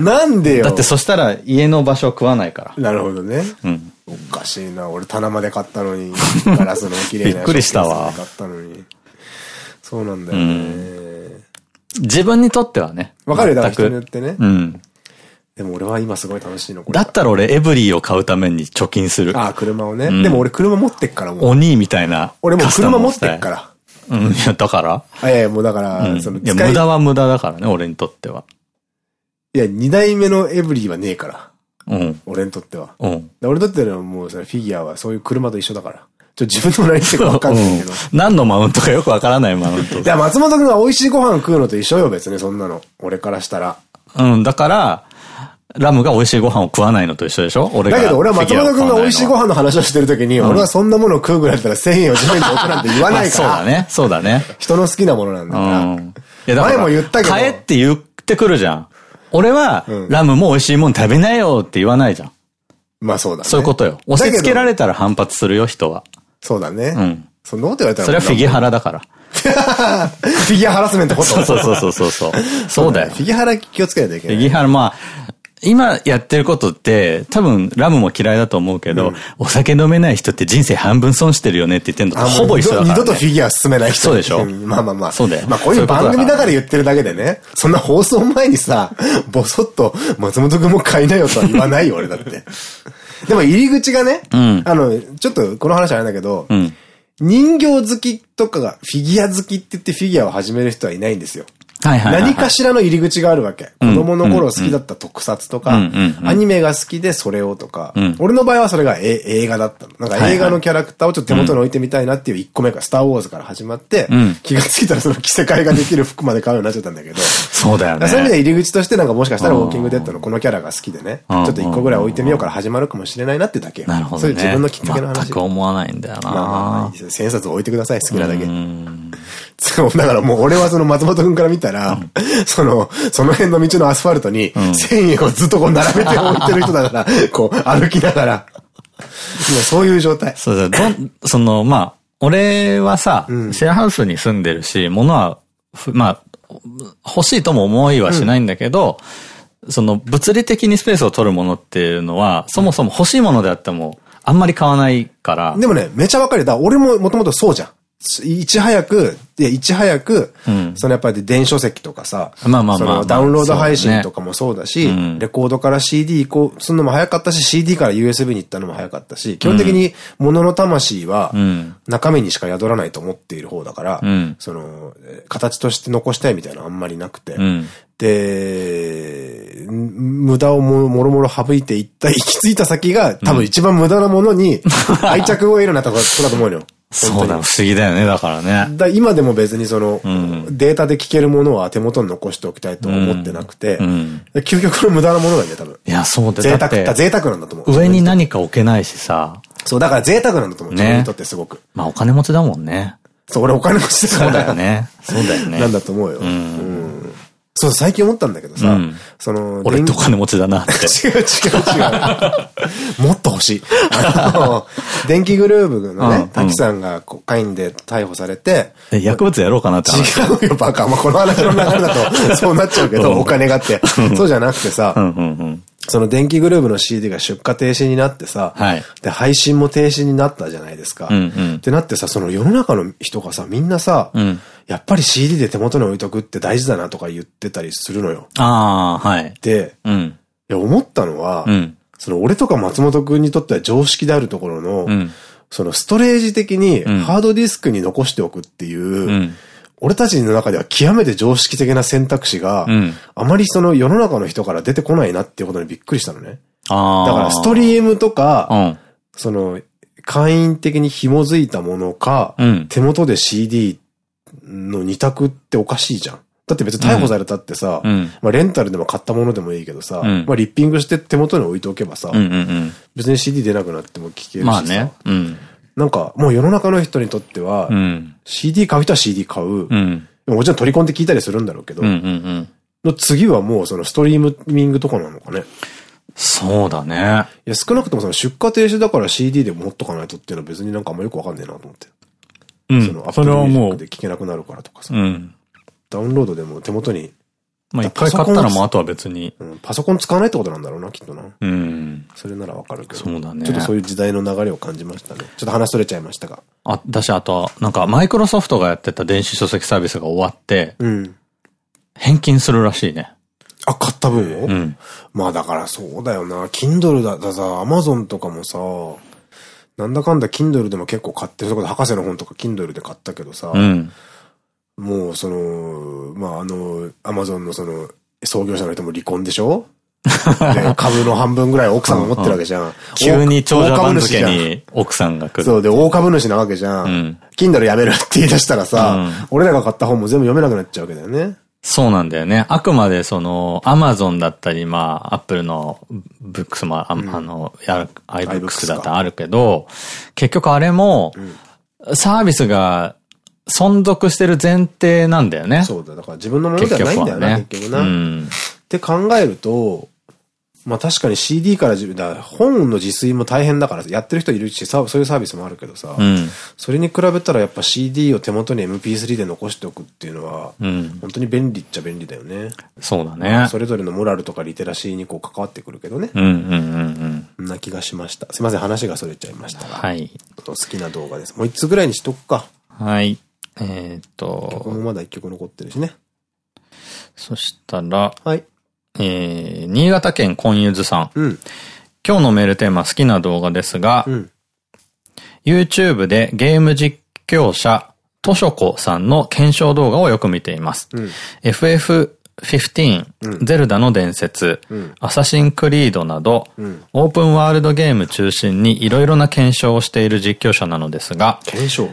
ん。なんでよ。だってそしたら家の場所食わないから。なるほどね。うん。おかしいな。俺棚まで買ったのに、ガラスの綺麗な。びっくりしたわ。買ったのに。そうなんだよね。自分にとってはね。わかるよ、だから人によってね。うん。でも俺は今すごい楽しいの、だったら俺エブリーを買うために貯金する。ああ、車をね。でも俺車持ってっからもう。鬼みたいな。俺も車持ってっから。うん、いや、だからいやもうだから、その、いや、無駄は無駄だからね、俺にとっては。いや、二代目のエブリーはねえから。うん。俺にとっては。うん。俺にとってはもうそフィギュアはそういう車と一緒だから。ちょ、自分の何してるかわかんないけど。何のマウントかよくわからないマウント。いや、松本くんが美味しいご飯食うのと一緒よ、別にそんなの。俺からしたら。うん、だから、ラムが美味しいご飯を食わないのと一緒でしょ？俺が。だけど俺は松本くんが美味しいご飯の話をしてるときに、俺はそんなものを食うぐらいだったら1000円を地面に置くなんて言わないから。そうだね。そうだね。人の好きなものなんだから。うん。いや、だから。前も言ったけど。買えって言ってくるじゃん。俺は、ラムも美味しいもん食べなよって言わないじゃん。まあそうだね。そういうことよ。押し付けられたら反発するよ、人は。そうだね。うん。そんなこと言われたら。それはフィギュア腹だから。フィギュアハラスメントことそうそうそうそうそう。そうだよ。フィギュア腹気をつけないといけない。フィギュア腹、まあ、今やってることって、多分ラムも嫌いだと思うけど、うん、お酒飲めない人って人生半分損してるよねって言ってんのとほぼ一緒だから、ね、二度とフィギュア進めない人。そうでしょまあまあまあ。そうだよ。まあこういう番組だから言ってるだけでね、そんな放送前にさ、ぼそっと松本くんも買いなよとは言わないよ、俺だって。でも入り口がね、うん、あの、ちょっとこの話あれだけど、うん、人形好きとかがフィギュア好きって言ってフィギュアを始める人はいないんですよ。何かしらの入り口があるわけ。子供の頃好きだった特撮とか、アニメが好きでそれをとか、俺の場合はそれが映画だったの。なんか映画のキャラクターをちょっと手元に置いてみたいなっていう1個目がスターウォーズから始まって、気がついたらその着せ替えができる服まで買うようになっちゃったんだけど。そうだよね。そういう意味で入り口としてなんかもしかしたらウォーキングデッドのこのキャラが好きでね、ちょっと1個ぐらい置いてみようから始まるかもしれないなってだけ。なるほど。そういう自分のきっかけの話。全く思わないんだよな。まあまあ、千冊置いてください、好きなだけ。そう、だからもう俺はその松本くんから見たら、その、その辺の道のアスファルトに、1000円をずっとこう並べて置いてる人だから、こう歩きながら。もうそういう状態。そうだ、どん、その、まあ、俺はさ、うん、シェアハウスに住んでるし、物は、まあ、欲しいとも思いはしないんだけど、うん、その物理的にスペースを取るものっていうのは、そもそも欲しいものであっても、あんまり買わないから。でもね、めちゃわかる。だ俺ももともとそうじゃん。いち早く、いや、いち早く、うん、そのやっぱり電子書籍とかさ、まあまあまあ、ダウンロード配信とかもそうだし、ね。レコードから CD 移行するのも早かったし、CD から USB に行ったのも早かったし、基本的に物の魂は中身にしか宿らないと思っている方だから、うん、その、形として残したいみたいなのあんまりなくて、で、無駄をももろもろ省いていった、行き着いた先が多分一番無駄なものに愛着を得るなったことだと思うよ。そうだ、不思議だよね、だからね。だ今でも別にその、うん、データで聞けるものは手元に残しておきたいと思ってなくて、うん、究極の無駄なものだよね、多分。いや、そうだ贅沢、贅沢なんだと思う。上に何か置けないしさ。そう、だから贅沢なんだと思う。自分にとってすごく。まあお金持ちだもんね。そう、俺お金持ちだから。そうだよね。そうだよね。なんだと思うよ。うんそう、最近思ったんだけどさ、うん、その、俺ってお金持ちだなって。違う違う違う。もっと欲しい。あの、電気グルーヴのね、滝さんがコカインで逮捕されて。薬物やろうかなって違うよ、バカ。まあ、この話の流れだと、そうなっちゃうけど、お金があって。そうじゃなくてさ、その電気グルーヴの CD が出荷停止になってさ、はい、で、配信も停止になったじゃないですか。うんうん、ってなってさ、その世の中の人がさ、みんなさ、うん、やっぱり CD で手元に置いとくって大事だなとか言ってたりするのよ。ああ、はい。で、うん、いや、思ったのは、うん、その俺とか松本くんにとっては常識であるところの、うん、そのストレージ的にハードディスクに残しておくっていう、俺たちの中では極めて常識的な選択肢が、あまりその世の中の人から出てこないなっていうことにびっくりしたのね。だからストリームとか、その、会員的に紐づいたものか、手元で CD の二択っておかしいじゃん。だって別に逮捕されたってさ、うん、まあレンタルでも買ったものでもいいけどさ、うん、まあリッピングして手元に置いておけばさ、別に CD 出なくなっても聞けるしさ。まあね。うん、なんかもう世の中の人にとっては、うん、CD 買う人は CD 買う。うん、もちろん取り込んで聞いたりするんだろうけど、の次はもうそのストリーミングとかなのかね。そうだね。いや、少なくともその出荷停止だから CD で持っとかないとっていうのは別になんかあんまよくわかんねえなと思って。うん。そのアップルミュージックで聴けなくなるからとかさ。うん。ダウンロードでも手元に。まあ一回買ったらもうあとは別に。うん。パソコン使わないってことなんだろうな、きっとな。うん。それならわかるけど。そうだね。ちょっとそういう時代の流れを感じましたね。ちょっと話それちゃいましたが。あ、だし、あとは、なんか、マイクロソフトがやってた電子書籍サービスが終わって、うん。返金するらしいね。あ、買った分を？うん。まあだからそうだよな。Kindle だ、ださ、Amazon とかもさ、なんだかんだ Kindle でも結構買ってる。そこで博士の本とか Kindle で買ったけどさ、うん、もうその、まああの、アマゾンのその、創業者の人も離婚でしょ？で、株の半分ぐらい奥さんが持ってるわけじゃん。急に長者番付に奥さんが来る。そう、で、大株主なわけじゃん。うん、Kindle やめるって言い出したらさ、うん、俺らが買った本も全部読めなくなっちゃうわけだよね。そうなんだよね。あくまでその、アマゾンだったり、まあ、アップルのブックスも、あ,、の、や、アイブックスだったらあるけど、結局あれも、サービスが存続してる前提なんだよね。そうだ。だから自分のものじゃないんだよね、結局な。うん、って考えると、まあ確かに CD から自分だ、本の自炊も大変だから、やってる人いるし、そういうサービスもあるけどさ、うん、それに比べたらやっぱ CD を手元に MP3 で残しておくっていうのは、うん、本当に便利っちゃ便利だよね。そうだね。それぞれのモラルとかリテラシーにこう関わってくるけどね。うんうんうんうんな気がしました。すいません、話がそれちゃいましたが。はい。好きな動画です。もう一つぐらいにしとくか。はい。えー、っと。曲もまだ一曲残ってるしね。そしたら、はい。えー、新潟県コンユズさん。うん、今日のメールテーマ好きな動画ですが、うん、YouTube でゲーム実況者、トショコさんの検証動画をよく見ています。うん、FF15 ゼルダの伝説、アサシンクリードなど、オープンワールドゲーム中心にいろいろな検証をしている実況者なのですが、検証、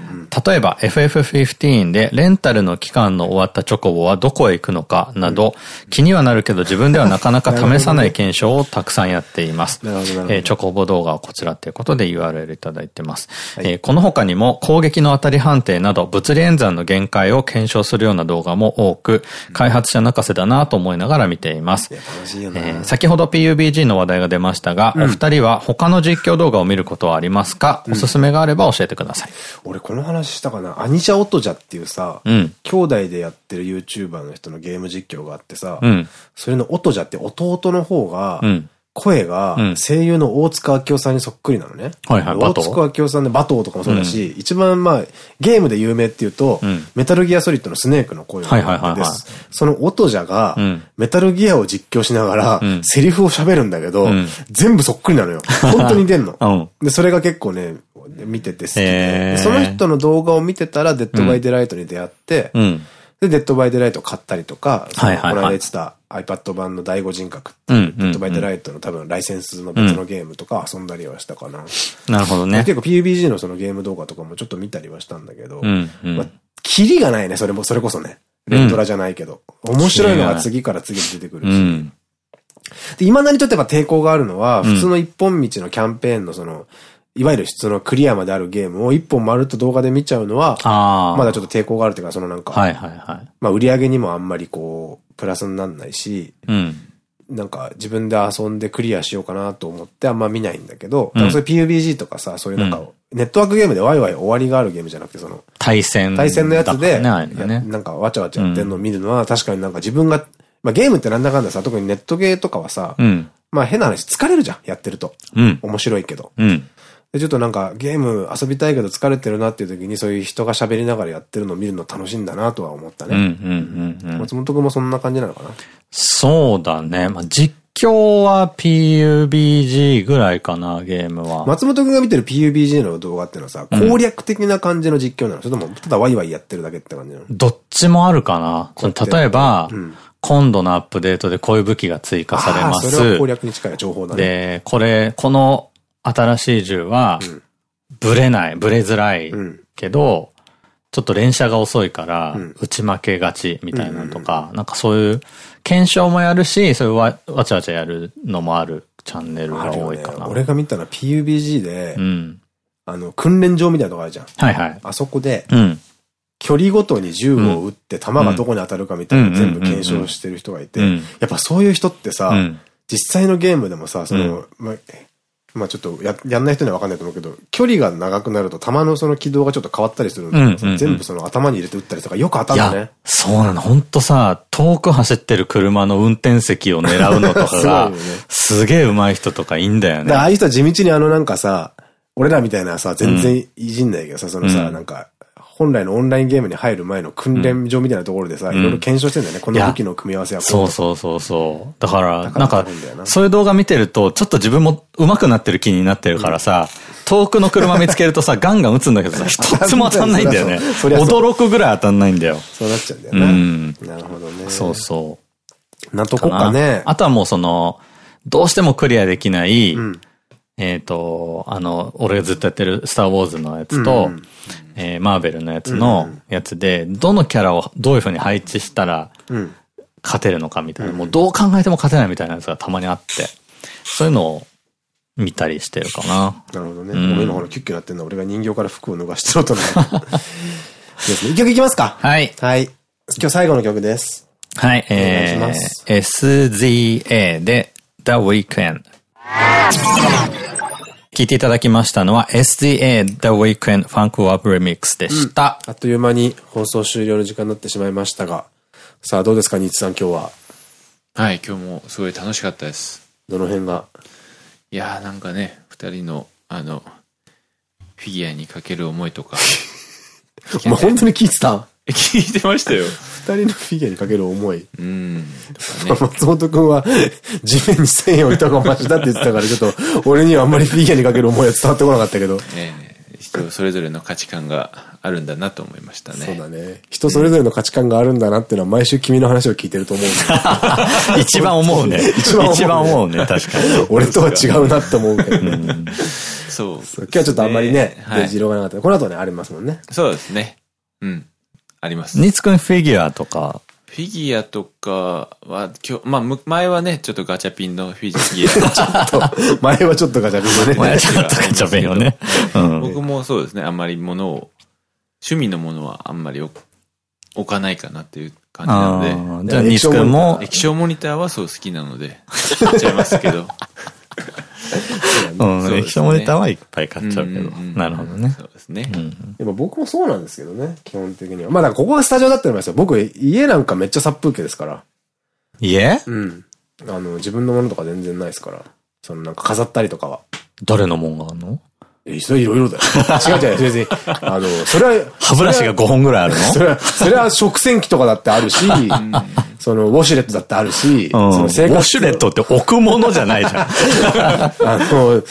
例えば FF15 でレンタルの期間の終わったチョコボはどこへ行くのかなど、気にはなるけど自分ではなかなか試さない検証をたくさんやっています。えチョコボ動画はこちらということで URL いただいてます。はい、えこの他にも攻撃の当たり判定など物理演算の限界を検証するような動画も多く、開発者泣かせだなと思いながら見ています。え先ほど PUBG の話題が出ましたが、うん、お二人は他の実況動画を見ることはありますか、うん、おすすめがあれば教えてください。俺この話したかな？アニシャオトジャっていうさ、うん、兄弟でやってる YouTuber の人のゲーム実況があってさ、うん、それのオトジャって弟の方が、うん声が声優の大塚明夫さんにそっくりなのね。はいはい、大塚明夫さんでバトーとかもそうだし、一番まあ、ゲームで有名っていうと、メタルギアソリッドのスネークの声です。そのオトジャが、メタルギアを実況しながら、セリフを喋るんだけど、全部そっくりなのよ。本当に出んの。で、それが結構ね、見てて好きで。その人の動画を見てたら、デッドバイデイライトに出会って、で、デッドバイデイライト買ったりとか、この間言ってた iPad 版の第五人格っていう、デッドバイデライトの多分ライセンスの別のゲームとか遊んだりはしたかな。なるほどね。結構 PUBG のそのゲーム動画とかもちょっと見たりはしたんだけど、まあ、キリがないね、それも、それこそね。レントラじゃないけど。面白いのが次から次に出てくるし。で、未だにちょっとやっぱ抵抗があるのは、普通の一本道のキャンペーンのその、いわゆるそのクリアまであるゲームを一本丸と動画で見ちゃうのは、まだちょっと抵抗があるっていうか、そのなんか、はいはいはい。まあ売り上げにもあんまりこう、プラスになんないし、うん、なんか自分で遊んでクリアしようかなと思ってあんま見ないんだけど、うん、そういう PUBG とかさ、そういうなんか、うん、ネットワークゲームでワイワイ終わりがあるゲームじゃなくて、その、対戦。対戦のやつで、ね、なんかわちゃわちゃやってんのを見るのは、確かになんか自分が、まあゲームってなんだかんださ、特にネットゲーとかはさ、まあ変な話疲れるじゃん、やってると。面白いけど。で、ちょっとなんかゲーム遊びたいけど疲れてるなっていう時にそういう人が喋りながらやってるのを見るの楽しいんだなとは思ったね。松本くんもそんな感じなのかな？そうだね。まあ、実況は PUBG ぐらいかな、ゲームは。松本くんが見てる PUBG の動画っていうのはさ、攻略的な感じの実況なの？それとも、ただワイワイやってるだけって感じなの？どっちもあるかな。例えば、うん、今度のアップデートでこういう武器が追加されます。それは攻略に近い情報だね。で、これ、この新しい銃は、ブレない、ブレづらいけど、ちょっと連射が遅いから、打ち負けがちみたいなとか、なんかそういう、検証もやるし、そういうわわちゃわちゃやるのもあるチャンネルが多いかな。俺が見たのは PUBG で、あの、訓練場みたいなとこあるじゃん。はいはい。あそこで、距離ごとに銃を撃って弾がどこに当たるかみたいな全部検証してる人がいて、やっぱそういう人ってさ、実際のゲームでもさ、その、まあちょっとや、やんない人にはわかんないと思うけど、距離が長くなると弾のその軌道がちょっと変わったりするんで、全部その頭に入れて撃ったりとかよく当たるね。そうなの。ほんとさ、遠く走ってる車の運転席を狙うのとかが、すげえ上手い人とかいいんだよね。ああいう人は地道にあのなんかさ、俺らみたいなさ、全然いじんないけどさ、そのさ、なんか、本来のオンラインゲームに入る前の訓練場みたいなところでさ、いろいろ検証してんだよね。この武器の組み合わせはそうそうそうそう。だから、なんか、そういう動画見てると、ちょっと自分も上手くなってる気になってるからさ、遠くの車見つけるとさ、ガンガン撃つんだけどさ、一つも当たんないんだよね。驚くぐらい当たんないんだよ。そうなっちゃうんだよね。なるほどね。そうそう。なとこかね。あとはもうその、どうしてもクリアできない、えっと、あの、俺がずっとやってるスターウォーズのやつと、えー、マーベルのやつのやつで、どのキャラをどういう風に配置したら、勝てるのかみたいな、もうどう考えても勝てないみたいなやつがたまにあって、そういうのを見たりしてるかな。なるほどね。うん、今ほらキュッキュなってんの俺が人形から服を脱がしてる音なですね。一曲いきますかはい。はい。今日最後の曲です。はい。えー、SZA で The Weekend。聞いていただきましたのは SDA The Weekend Funk Up Remix でした、うん、あっという間に放送終了の時間になってしまいましたが、さあどうですか、ニッツさん今日は。はい、今日もすごい楽しかったです。どの辺が？いやーなんかね、二人の、あの、フィギュアにかける思いとか。お前本当に聞いてた？聞いてましたよ。二人のフィギュアにかける思い。うん。ね、松本くんは、地面に線を置いた方がマシだって言ってたから、ちょっと、俺にはあんまりフィギュアにかける思いは伝わってこなかったけど。ええ人それぞれの価値観があるんだなと思いましたね。そうだね。人それぞれの価値観があるんだなっていうのは毎週君の話を聞いてると思うんだ 一番思うね。一番思う、ね、一番思うね、確かに。俺とは違うなって思うけど。そう。今日はちょっとあんまりね、デジロがなかったこの後ね、ありますもんね。そうですね。うん。あります。ニツくんフィギュアとか。フィギュアとかは、今日、まあ、前はね、ちょっとガチャピンのフィギュア。ちょっと、前はちょっとガチャピンのね。前はちょっとガチャピンをね。僕もそうですね、あんまり物を、趣味のものはあんまり置かないかなっていう感じなので。じゃあ、ニツくんも。液晶モニターはそう好きなので、買っちゃいますけど。うん、液晶モニターはいっぱい買っちゃうけど。なるほどね。そうですね。でも僕もそうなんですけどね、基本的には。まあだからここがスタジオだって言いますよ。僕、家なんかめっちゃ殺風景ですから。家？うん。あの、自分のものとか全然ないですから。そのなんか飾ったりとかは。誰のもんがあんの？え、それいろいろだよ。違う違う、別に。あの、それは。歯ブラシが5本ぐらいあるの？それは、それは食洗機とかだってあるし、その、ウォシュレットだってあるし、その生活ウォシュレットって置くものじゃないじゃん。あの、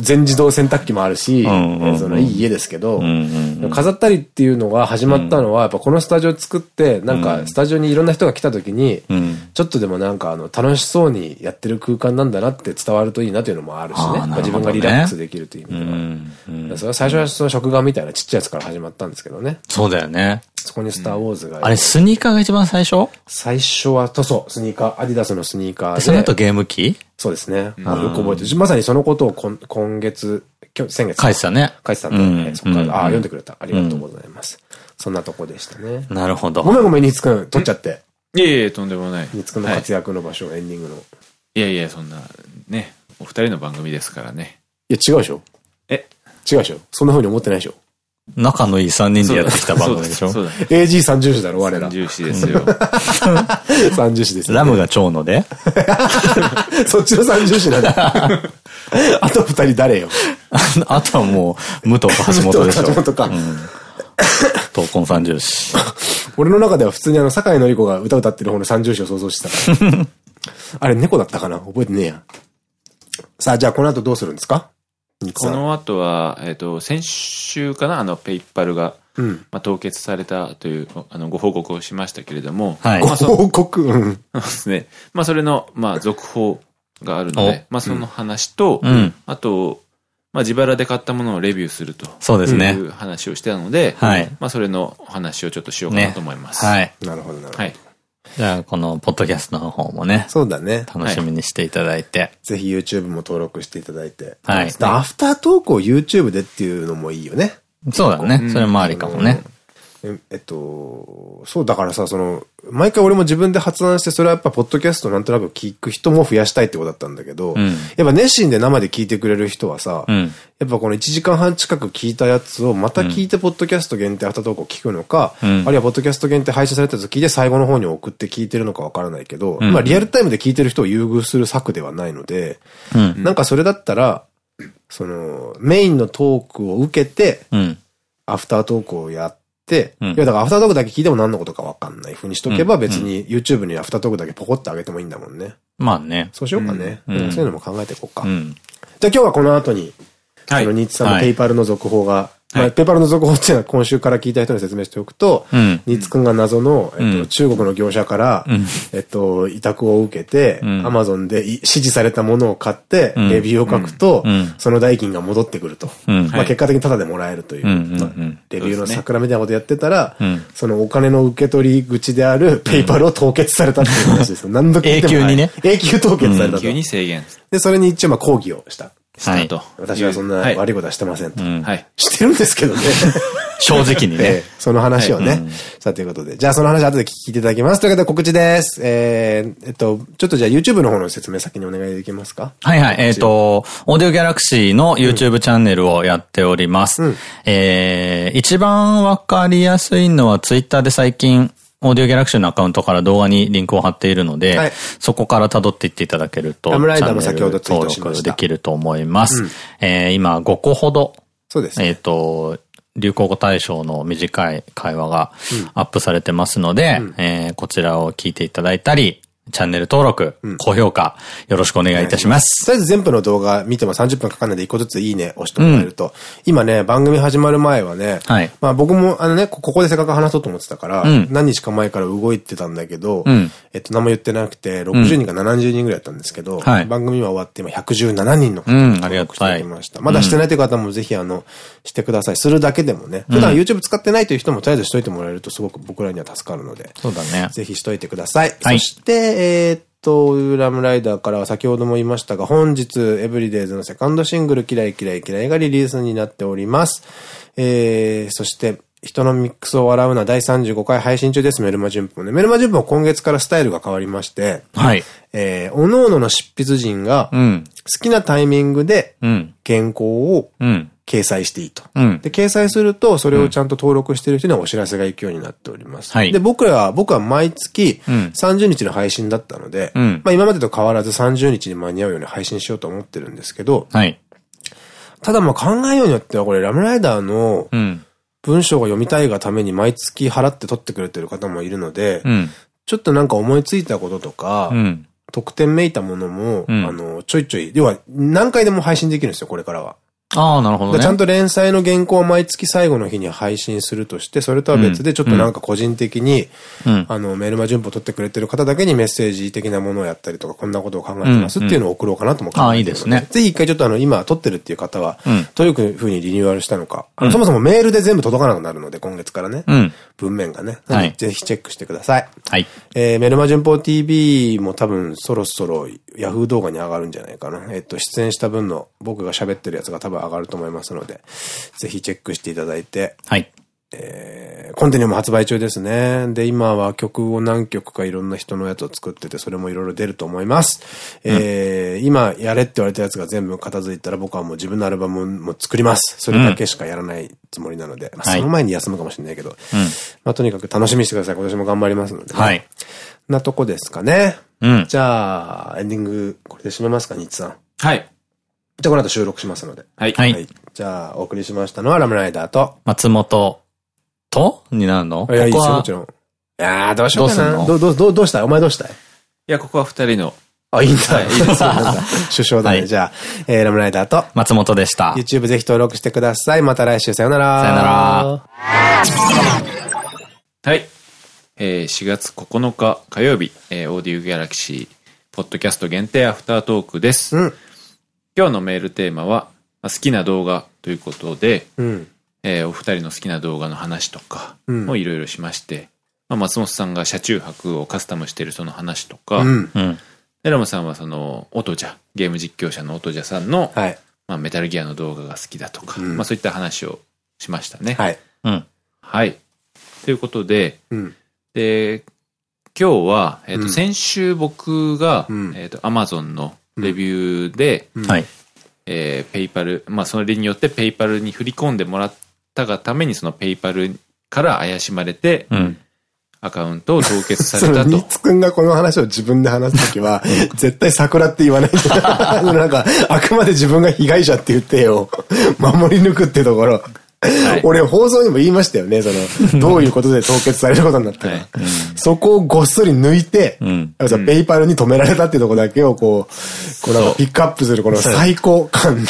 全自動洗濯機もあるし、その、いい家ですけど、飾ったりっていうのが始まったのは、やっぱこのスタジオ作って、なんか、スタジオにいろんな人が来た時に、ちょっとでもなんか、あの、楽しそうにやってる空間なんだなって伝わるといいなというのもあるしね。自分がリラックスできるという意味では。それは最初はその食玩みたいなちっちゃいやつから始まったんですけどね。そうだよね。そこにスターウォーズが、あれ、スニーカーが一番最初？最初は、とそう、スニーカー、アディダスのスニーカーで。その後ゲーム機？そうですね。よく覚えてる。まさにそのことを今月、今日、先月。書いてたね。書いてたんで、そっから、ああ、読んでくれた。ありがとうございます。そんなとこでしたね。なるほど。ごめんごめん、ニツくん、取っちゃって。いえいえ、とんでもない。ニツくんの活躍の場所、エンディングの。いやいや、そんな、ね、お二人の番組ですからね。いや、違うでしょえ？違うでしょそんな風に思ってないでしょ仲のいい3人でやってきた番組でしょ？そうだ。AG 三重視だろ、我ら。三重視ですよ。三重視です、ラムが長野で？そっちの三重視なんだ。あと二人誰よ？あとはもう、武藤と橋本でしょ？橋本か。闘魂三重視。俺の中では普通にあの、坂井のり子が歌歌ってる方の三重視を想像してたから。あれ猫だったかな？覚えてねえや。さあ、じゃあこの後どうするんですか？この後は、えっ、ー、と、先週かな、あの、ペイパルが、うん、まあ、凍結されたという、あの、ご報告をしましたけれども。はい。ご報告？そうですね。まあ、それの、まあ、続報があるので、まあ、その話と、うん、あと、まあ、自腹で買ったものをレビューすると。そうですね。いう話をしてたので、はい。まあ、それの話をちょっとしようかなと思います。ね、はい。なるほど、なるほど。はい。じゃあ、この、ポッドキャストの方もね。そうだね。楽しみにしていただいて。ぜひ YouTube も登録していただいて。はい。アフタートークを YouTube でっていうのもいいよね。そうだね。それもありかもね。えっと、そうだからさ、その、毎回俺も自分で発案して、それはやっぱポッドキャストなんとなく聞く人も増やしたいってことだったんだけど、うん、やっぱ熱心で生で聞いてくれる人はさ、うん、やっぱこの1時間半近く聞いたやつをまた聞いてポッドキャスト限定アフタートークを聞くのか、うん、あるいはポッドキャスト限定配信されたやつを聞いて最後の方に送って聞いてるのかわからないけど、まあリアルタイムで聞いてる人を優遇する策ではないので、なんかそれだったら、その、メインのトークを受けて、アフタートークをやって、うん、いやだからアフタートークだけ聞いても何のことかわかんないふうにしとけば別に YouTube にアフタートークだけポコってあげてもいいんだもんね。まあね。そうしようかね。そういうのも考えていこうか。じゃあ今日はこの後に、はい、そのニッチさんのペイパルの続報がまあ、ペーパルの続報っていうのは今週から聞いた人に説明しておくと、うん、ニッツくんが謎の、えっと、中国の業者から、えっと、委託を受けて、アマゾンで指示されたものを買って、レビューを書くと、その代金が戻ってくると。まあ、結果的にタダでもらえるという、レビューの桜みたいなことやってたら、そのお金の受け取り口であるペイパルを凍結されたっていう話ですよ。何度永久にね。永久凍結されたと。永久に制限。で、それに一応まあ抗議をした。したと。私はそんな悪いことはしてませんと。はい。してるんですけどね。正直にね。その話をね。さあ、ということで。じゃあその話後で聞いていただきます。ということで告知です。えー、えっと、ちょっとじゃあ YouTube の方の説明先にお願いできますか？はいはい。えっと、オーディオギャラクシーの YouTube チャンネルをやっております。えー、一番わかりやすいのは Twitter で最近オーディオギャラクシーのアカウントから動画にリンクを貼っているので、はい、そこから辿っていっていただけると、ラムライダーも先ほど登録できると思います。うん、えー、今5個ほど、そうです、ね。えっと、流行語大賞の短い会話がアップされてますので、うん、えー、こちらを聞いていただいたり、チャンネル登録、うん、高評価、よろしくお願いいたします。とりあえず全部の動画見ても30分かかんないで一個ずついいね押してもらえると、うん、今ね、番組始まる前はね、はい、まあ僕もあのね、ここでせっかく話そうと思ってたから、うん、何日か前から動いてたんだけど、えっと、何も言ってなくて、60人か70人ぐらいだったんですけど、はい、番組は終わって今117人の方に登録してきました。まだしてないという方もぜひあの、してください。するだけでもね、普段 YouTube 使ってないという人もとりあえずしといてもらえるとすごく僕らには助かるので、そうだね。ぜひしといてください。はい、そして、えー、っと、ウーラムライダーからは先ほども言いましたが、本日、エブリデイズのセカンドシングル、キライキライキライがリリースになっております。えー、そして、人のミックスを笑うな第35回配信中です、メルマ順報ね。メルマ順報今月からスタイルが変わりまして、はい。えー、おのおのの執筆陣が、好きなタイミングで、原稿を、うん掲載していいと。うん、で、掲載すると、それをちゃんと登録している人にはお知らせが行くようになっております。はい、で、僕は、僕は毎月30日の配信だったので、うん、まあ今までと変わらず30日に間に合うように配信しようと思ってるんですけど、はい、ただまあ考えようによっては、これラムライダーの文章が読みたいがために毎月払って取ってくれてる方もいるので、うん、ちょっとなんか思いついたこととか、特典めいたものも、あの、ちょいちょい、要は何回でも配信できるんですよ、これからは。ああ、なるほどね。ちゃんと連載の原稿を毎月最後の日に配信するとして、それとは別でちょっとなんか個人的に、うん、あの、メルマ順報取ってくれてる方だけにメッセージ的なものをやったりとか、こんなことを考えてますっていうのを送ろうかなとも考えてます。ああ、いいですね。ぜひ一回ちょっとあの、今撮ってるっていう方は、どういうふうにリニューアルしたのか。うん、そもそもメールで全部届かなくなるので、今月からね。うん、文面がね。はい、ぜひチェックしてください。はい。えー、メルマ順報 TV も多分そろそろヤフー動画に上がるんじゃないかな。えっと、出演した分の僕が喋ってるやつが多分上がると思いますので、ぜひチェックしていただいて。はい。えー、コンティニューも発売中ですね。で、今は曲を何曲かいろんな人のやつを作ってて、それもいろいろ出ると思います。うん、えー、今やれって言われたやつが全部片付いたら僕はもう自分のアルバムも作ります。それだけしかやらないつもりなので、うん、まあ、その前に休むかもしれないけど、はい、まあとにかく楽しみにしてください。今年も頑張りますので、ね、はい。なとこですかね。うん。じゃあ、エンディング、これで締めますか、ニッツさん。はい。じゃあ、この後収録しますので。はい。はい。じゃあ、お送りしましたのはラムライダーと、松本と？になるの？いや、いいですよ、もちろん。いやー、どうしようかな。どうどう、どう、どうした？いお前どうしたい？いや、ここは二人の。あ、いいんだ。いいですよ。首相 だね。じゃあ、えー、ラムライダーと、松本でした。YouTube ぜひ登録してください。また来週、さよなら。さよなら。はい。えー、4月9日火曜日、えー、オーディオギャラクシー、ポッドキャスト限定アフタートークです。うん、今日のメールテーマは、まあ、好きな動画ということで、うん、えー、お二人の好きな動画の話とかもいろいろしまして、まあ、松本さんが車中泊をカスタムしてるその話とか、うん、でラムさんはその、オトジャ、ゲーム実況者のオトジャさんの、はい、まあ、メタルギアの動画が好きだとか、まあそういった話をしましたね。はい。うん。はい。ということで、うんで、今日は、えっ、と、先週僕が、えっと、アマゾンのレビューで、はい。えー、ペイパル、まあ、その例によってペイパルに振り込んでもらったがために、そのペイパルから怪しまれて、うん、アカウントを凍結されたと。ニッツくんがこの話を自分で話すときは、絶対サクラって言わない なんか、あくまで自分が被害者って言ってよ。守り抜くってところ。俺放送にも言いましたよね、その、どういうことで凍結されることになったか。そこをごっそり抜いて、ペイパルに止められたっていうとこだけをこう、こうなんかピックアップするこの最高感ね。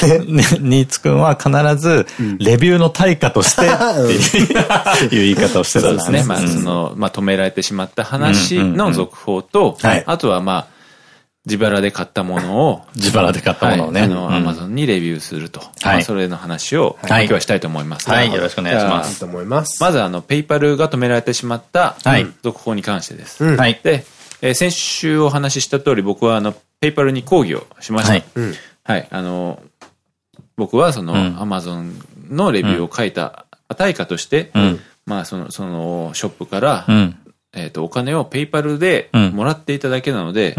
ニーツくんは必ず、レビューの対価として、っていう言い方をしてたんですね。まあ、その、まあ、止められてしまった話の続報と、あとはまあ、自腹で買ったものを。自腹で買ったものをね。あの、アマゾンにレビューすると。はい。それの話を、今日はしたいと思います。はい。よろしくお願いします。と思います。まず、あの、ペイパルが止められてしまった、はい。続報に関してです。はい。で、え先週お話しした通り、僕は、あの、ペイパルに抗議をしました。はい。はい。あの、僕は、その、アマゾンのレビューを書いた対価として、まあ、その、その、ショップから、えっと、お金をペイパルでもらっていただけなので、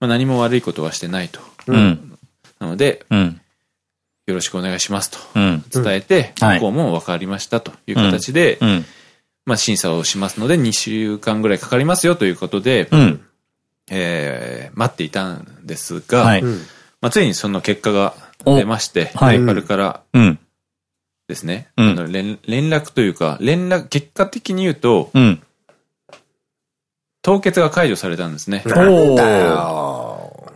まあ、何も悪いことはしてないと。うん、なので、うん、よろしくお願いしますと。伝えて、向こうも分かりましたという形で、まあ審査をしますので、2週間ぐらいかかりますよということで、えー、待っていたんですが、はい、まあついにその結果が出まして、ペイパルからですね、あの連連絡というか、連絡、結果的に言うと、凍結が解除されたんですね。なんだよ。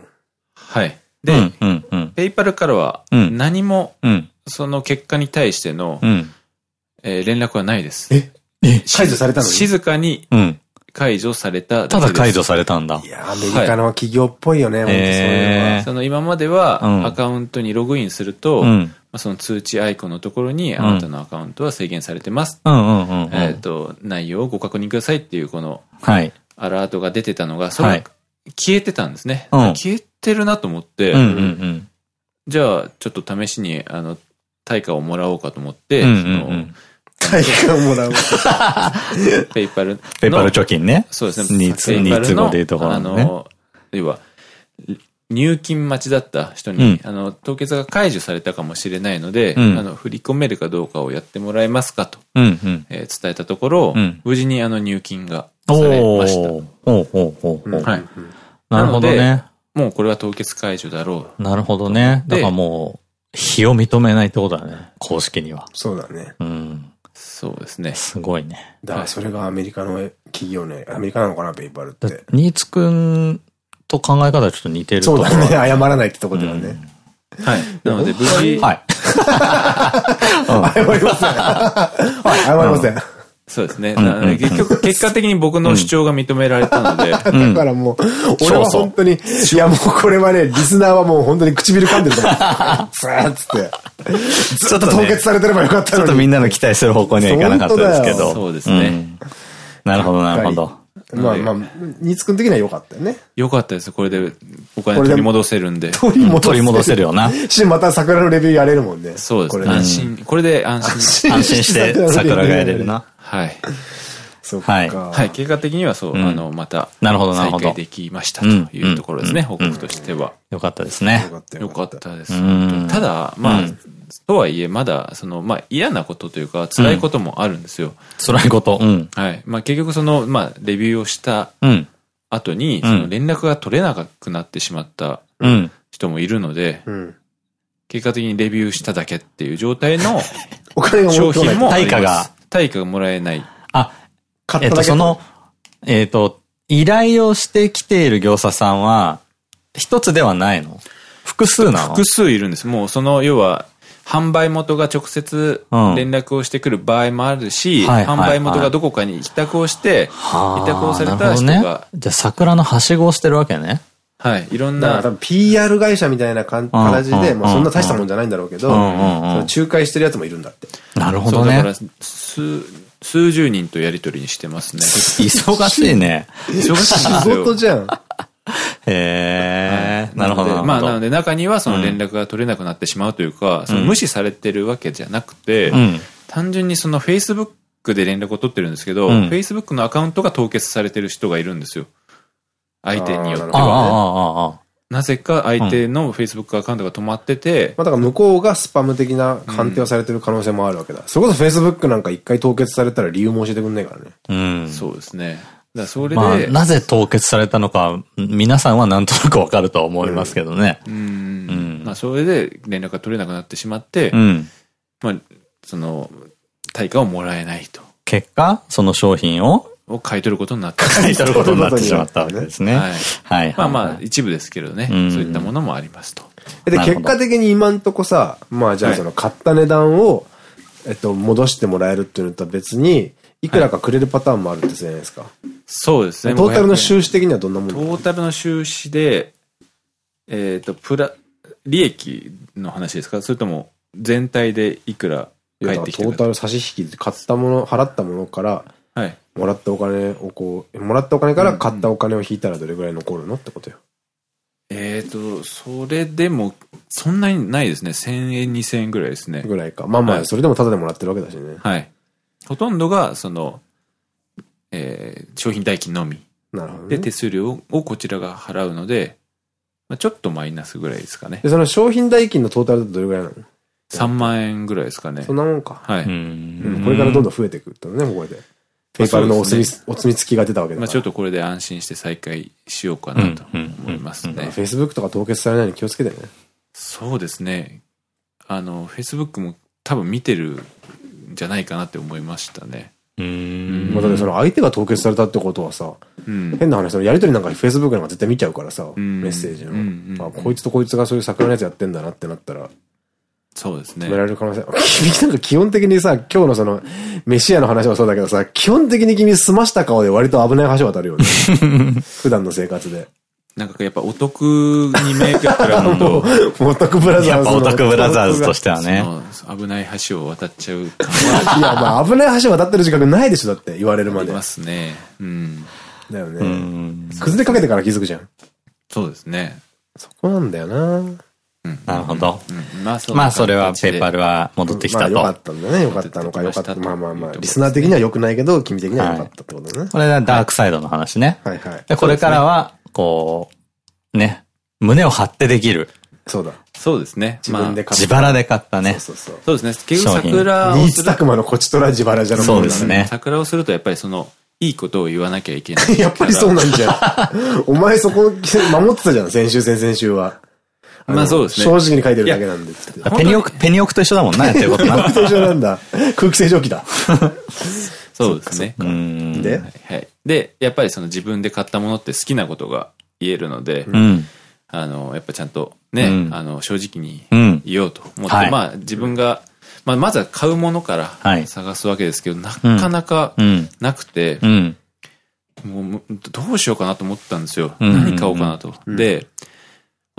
はい。で、ペイパルからはうん何もうん。その結果に対しての、うん。えー連絡はないです。え解除されたのに？静かにうん。解除されたただ解除れされたんだい。や、アメリカの企業っぽいよね、本当そういうの。その今までうんはアカウントにログインすると、その通知アイコンのところにあなたのアカウントは制限されてます。えっと、内容をご確認くださいっていうこのはい。アラートが出てたのが、それ消えてたんですね。うん消えてるなと思って、じゃあちょっと試しに、あの、対価をもらおうかと思って。対価をもらう。ペイパルの。ペーパル貯金ね。そうですね。ニーツ、ニーツ語でいうところね。の、要は、入金待ちだった人に、あの、凍結が解除されたかもしれないので、うんあの、振り込めるかどうかをやってもらえますかと、うん、うん。えー伝えたところ、うん無事にあの入金がさおれました。ー。ほうほうほうほう。はい。なるほどね。もうこれは凍結解除だろなるほどね。だでからもう、非を認めないってことだね。公式には。そうだね。うん。う。そうですね。すごいね。だからそれがアメリカの企業ね。アメリカなのかな、ペイパルって。ニーツくんと考え方ちょっと似てるそうだね。謝らないってとこではね。はい。なので無事、はい。謝りません。はい、謝りません。そうですね。結局、結果的に僕の主張が認められたので、だからもう、俺は本当に、いやもうこれはね、リスナーはもう本当に唇噛んでると思う。つーっつって。ずっと凍結されてればよかったのに。ちょっとみんなの期待する方向にはいかなかったですけど。そうですねんなるほど、なるほど。まあまあ、ニーツくん的には良かったよね。よかったです。これでお金取り戻せるんで。取り戻せ取り戻せるよな。し、また桜のレビューやれるもんね。そうですね。これ安心。これで安心。安心して桜がやれるな。はい。そっはいか。はい。結果的にはそう、んあの、また、なるほどなるほど再開できましたというところですね。報告としては。よかったですねよ。かったよかったですん。ただ、まあうん、とはいえ、まだ、その、まあ、嫌なことというか、辛いこともあるんですよ。辛いこと。うん。はい。まあ、結局その、まあ、レビューをしたうん。後に、うんその連絡が取れなくなってしまったうん。人もいるので、うん。結果的にレビューしただけっていう状態のお金が商品も対価が。対価がもらえない。あ、えっと、買っただけその、えっと、依頼をしてきている業者さんは、一つではないの？複数なの？複数いるんです。もうその、要は、販売元が直接うん連絡をしてくる場合もあるし、販売元がどこかに委託をして、はあ委託をされた人が、ね。じゃあ桜のはしごをしてるわけね。はい、いろんな PR 会社みたいな感形で、うんまあそんな大したもんじゃないんだろうけど、仲介してるやつもいるんだって。なるほどねそうだから。数、数十人とやりとりにしてますね。忙しいね。忙しい仕よ。事じゃん。へえ。なるほど。まあ、なので、で中にはその連絡が取れなくなってしまうというか、その無視されてるわけじゃなくて、うん。単純にその Facebook で連絡を取ってるんですけど、うん Facebook のアカウントが凍結されてる人がいるんですよ。相手によっては。なぜか相手の Facebook アカウントが止まってて、まあだから向こうがスパム的な鑑定をされてる可能性もあるわけだ。それこそ Facebook なんか一回凍結されたら理由も教えてくんないからね。うん。そうですね。だからそれで、まあ、なぜ凍結されたのか、皆さんはなんとなくわかるとは思いますけどね。うんうんまあそれで連絡が取れなくなってしまって、うん。まあ、その、対価をもらえないと。結果、その商品をを買い取ることになった。買い取ることになってしまったわけですね。はいはい。まあまあ、一部ですけどね。そううんいったものもありますと。で、結果的に今んとこさ、まあじゃあその買った値段を、えっと、戻してもらえるっていうのとは別に、いくらかくれるパターンもあるってじゃないですか。そうですね。トータルの500収支的にはどんなもんトータルの収支で、えっと、プラ、利益の話ですか？それとも、全体でいくら返ってきてるトータル差し引きで買ったもの、払ったものから、はい。もらったお金をこう、もらったお金から買ったお金を引いたらどれぐらい残るのってことよ。えっと、それでも、そんなにないですね。1000円、2000円ぐらいですね。ぐらいか。まあまあ、はいそれでもタダでもらってるわけだしね。はい。ほとんどが、その、えー商品代金のみ。で、なるほどね。手数料をこちらが払うので、まあ、ちょっとマイナスぐらいですかね。で、その商品代金のトータルだとどれぐらいなの？3万円ぐらいですかねそ。んなもんか。はい。ううんん。これからどんどん増えていくってのね、もうこれで。ペーパルのお墨付お墨付きが出たわけだから。まあちょっとこれで安心して再開しようかなと思いますね。Facebook とか凍結されないように気をつけてね。そうですね。あの、Facebook も多分見てるんじゃないかなって思いましたね。うん。まあだってその相手が凍結されたってことはさ、うん変な話、そのやりとりなんか Facebook なんか絶対見ちゃうからさ、んメッセージの。あ、こいつとこいつがそういう桜のやつやってんだなってなったら、そうですね止め。られる可能性。君なんか基本的にさ、今日のその、飯屋の話もそうだけどさ、基本的に君澄ました顔で割と危ない橋渡るよね。普段の生活で。なんかやっぱお得に目がくらむと、オタクブラザーズの。やっぱオタクブラザーズとしてはね。危ない橋を渡っちゃう いや、まあ危ない橋渡ってる時間ないでしょ、だって言われるまで。ありますね。うん。だようね。ん。崩れかけてから気づくじゃん。そうですね。そこなんだよな。なるほど。うん。まあそまあそれはペーパル。ルは戻ってきたまあよかっと。たんだね。よかったのか、よかった。まあまあまあ。リスナー的には良くないけど、君的には良かったってことだね。これがダークサイドの話ね。はいはい。で、これからは、こう、ね、胸を張ってできる。そうだ。そうですね。自分でまあ買自腹で買ったね。そうそうそうですね。結局桜ニーツをするタクマのこちとら自腹じゃなくてそうですね桜をするとやっぱりその、いいことを言わなきゃいけない。やっぱりそうなんじゃん。お前そこ守ってたじゃん、先週、先々週は。のまあそうですね正直に書いてるだけなんで、つって。あペニオク、ペニオクと一緒だもんな、やってることな。と一緒なんだ。空気清浄機だ。そうですね。うん。で、はい。で、やっぱりその自分で買ったものって好きなことが言えるので、うん。あの、やっぱちゃんとね、うんあの、正直にうん。言おうと思って、はいまあ自分が、まあまずは買うものかはいら探すわけですけど、なかなかうん。なくてう、ん。もうむどうしようかなと思ったんですよ。うん何買おうかなと。で、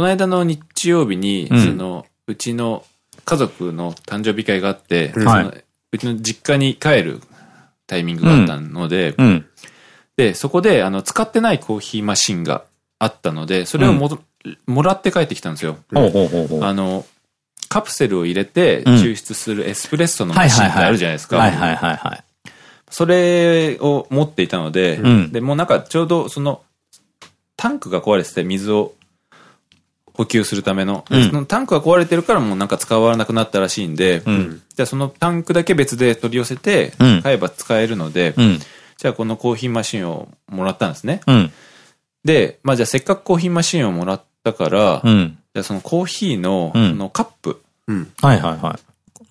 この間の日曜日に、うんその、うちの家族の誕生日会があって、うんそのはいうちの実家に帰るタイミングがあったので、うん。で、そこで、あの、使ってないコーヒーマシンがあったので、それをも,、もらって帰ってきたんですよ。あの、カプセルを入れてうん抽出するエスプレッソのマシンってあるじゃないですか。はいはいはいはい。それを持っていたので、うんで、もうなんかちょうどその、タンクが壊れてて水を補給するための、うんそのタンクが壊れてるからもうなんか使わなくなったらしいんで、うん。じゃあそのタンクだけ別で取り寄せてうん買えば使えるので、うん。じゃあこのコーヒーマシンをもらったんですね。うん。で、まあじゃあせっかくコーヒーマシンをもらったから、うん。じゃあそのコーヒーのうんそのカップ、うん。はいはいは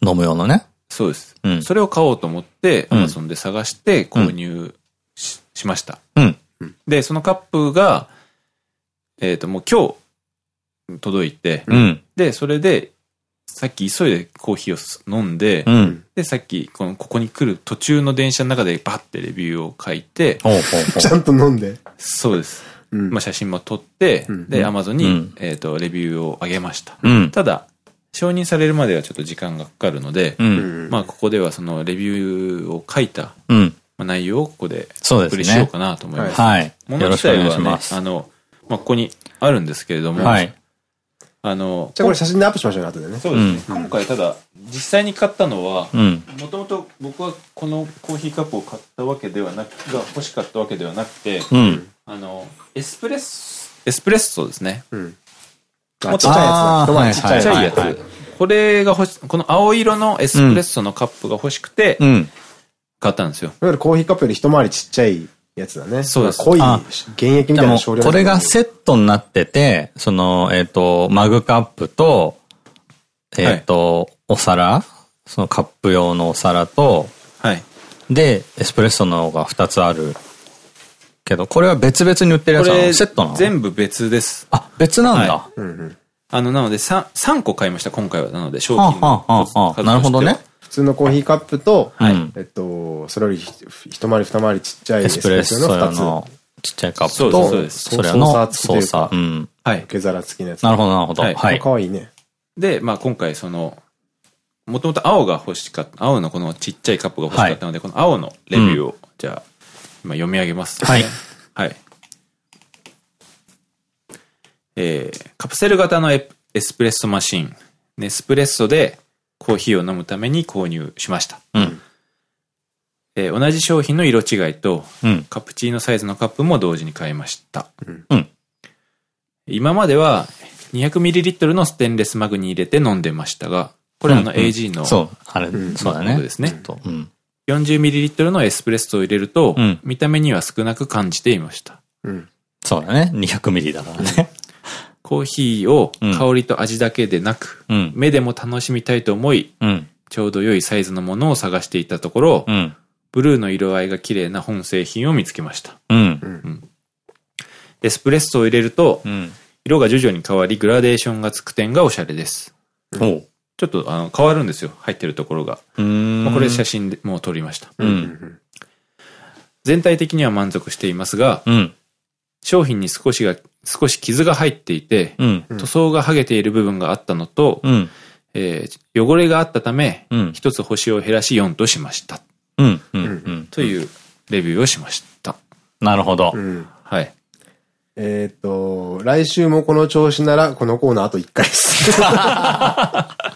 い。飲む用のね。そうです。うんそれを買おうと思って、うん Amazon で探して購入し,、しました。うん。で、そのカップが、えっ、と、もう今日届いて、うん。で、それで、さっき急いでコーヒーを飲んで、うん。で、さっきこの、ここに来る途中の電車の中でバッてレビューを書いて、ほうほうほちゃんと飲んで。そうです。うんまあ、写真も撮って、うんで、Amazon に、うんえっ、と、レビューを上げました。う。うん。ただ、承認されるまではちょっと時間がかかるので。まあ、ここではそのレビューを書いたうん。まあ内容をここでそうですねお送りしようかなと思います。はい。ものよろしくお願い自体はねしま、す。あの、まあ、ここにあるんですけれども、はい。あの、じゃあこれ写真でアップしましょうね、後でね。そうですね、今回ただ、実際に買ったのは、うん。もともと僕はこのコーヒーカップを買ったわけではなく、が欲しかったわけではなくて、うん。あの、エスプレッソ、エスプレッソですね。うん。あ、もっとちっちゃいやつちっちゃいやつ。ちっちゃいやつ。はいはいこれが欲し、この青色のエスプレッソのカップが欲しくて、うん。買ったんですよ。いわゆるコーヒーカップより一回りちっちゃいやつだね。そうです濃い、あ原液みたいな少量これがセットになってて、その、えっ、と、マグカップと、えっ、と、お皿そのカップ用のお皿と、はい。で、エスプレッソのが2つある。けど、これは別々に売ってるやつなのこれ、セットなの？全部別です。あ、別なんだ。はうんうん。あの、なので3、三個買いました、今回は。なので、商品はあはあはあはあ数としてはなるほどね。普通のコーヒーカップと、はいえっと、それよりひ一回り二回りちっちゃいエスプレッソの二つ。のちっちゃいカップと、そうですそれのソーサー付きというか操作。うん。はい。受け皿付きのやつ。なるほど、なるほど。はいはい。かわいいね。で、まあ今回その、もともと青が欲しかった、青のこのちっちゃいカップが欲しかったので、この青のレビューを、じゃあ、今読み上げます、はい。はい。えー、カプセル型のエエスプレッソマシン、ネスプレッソでコーヒーを飲むために購入しました。うん。えー同じ商品の色違いと、うん。カプチーノサイズのカップも同時に買いました。うん。今までは 200ml のステンレスマグに入れて飲んでましたが、これあのうんうん AG のそう、あれ、んそうだね。ですねとうん。40ml のエスプレッソを入れるとうん、見た目には少なく感じていました。うん。そうだね。200ミリだからね。コーヒーをうん香りと味だけでなく、うん。目でも楽しみたいと思い、うん。ちょうど良いサイズのものを探していたところ、うん。ブルーの色合いが綺麗な本製品を見つけました。うん。エスプレッソを入れると、うん。色が徐々に変わり、グラデーションがつく点がおしゃれです。ちょっとあの変わるんですよ。入ってるところが。まあこれ写真でもう撮りました。うん。全体的には満足していますが、うん。商品に少しが、少し傷が入っていて、うん。塗装が剥げている部分があったのと、うん。えー汚れがあったため、うん一つ星を減らし4としました。うん。うん。うん。というレビューをしました。なるほど。うん。はい。えっと、来週もこの調子なら、このコーナーあと1回です。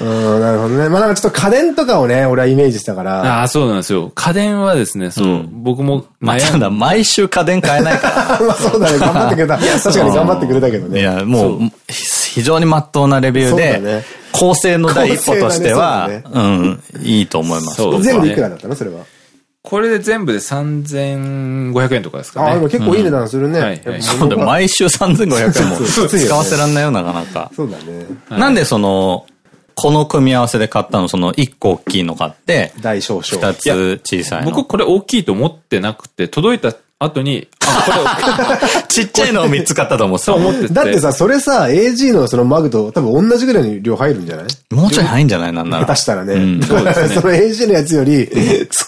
うん、なるほどね。まあなんかちょっと家電とかをね、俺はイメージしたから。ああ、そうなんですよ。家電はですね、そう、うん僕もまあ、悩んただ、毎週家電買えないか まあそうだね、頑張ってくれた。確かに頑張ってくれたけどら。ね。いや、もう、非常に真っ当なレビューでね、構成の第一歩としてはうん、いいと思います。そう全部いくらだったの？それは。これで全部で3500円とかですかああ、でもね。結構いい値段するね。そうだ毎週3500円も使わせらんないよ、なかなか。そうだね。なんでその、この組み合わせで買ったの、その1個大きいの買って、大少々。2つ小さいの？僕これ大きいと思ってなくて、届いた後に、あ、これ ちっちゃいのを3つ買ったと思ってたそう。思ってて。だってさ、それさ、AG のそのマグと多分同じぐらいの量入るんじゃない？もうちょい入んじゃない？なんなら。下手したらね。うんだからその AG のやつより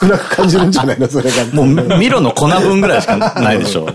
少なく感じるんじゃないの？それが。もう、ミロの粉分ぐらいしかないでしょ。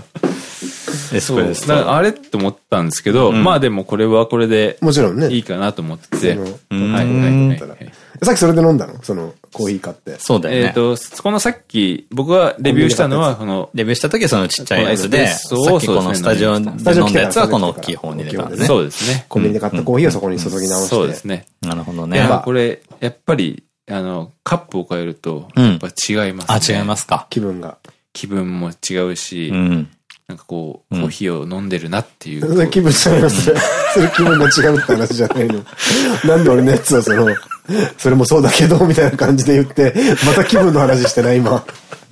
エスそう。プレッソだからあれって思ったんですけど、まあでもこれはこれでもちろんね。いいかなと思ってはいはいはい。さっきそれで飲んだの？そのコーヒー買って。そうだよね。えっと、このさっき僕がレビューしたのは、この、レビューした時はそのちっちゃいやつで、さっきこのスタジオでスタジオ来てから飲んだやつはこの大きい方に入れたんでね。そうですね。コンビニで買ったコーヒーをそこに注ぎ直して。そうですね。なるほどいね。や、これ、やっぱり、あの、カップを変えると、うんやっぱ違いますね。あ、違いますか。気分が。気分も違うし、うん。なんかこう、コーヒーを飲んでるなっていう。それ気分じゃないのそれ。それ気分が違うって話じゃないの。なんで俺のやつはその、それもそうだけど、みたいな感じで言って、また気分の話してない、今。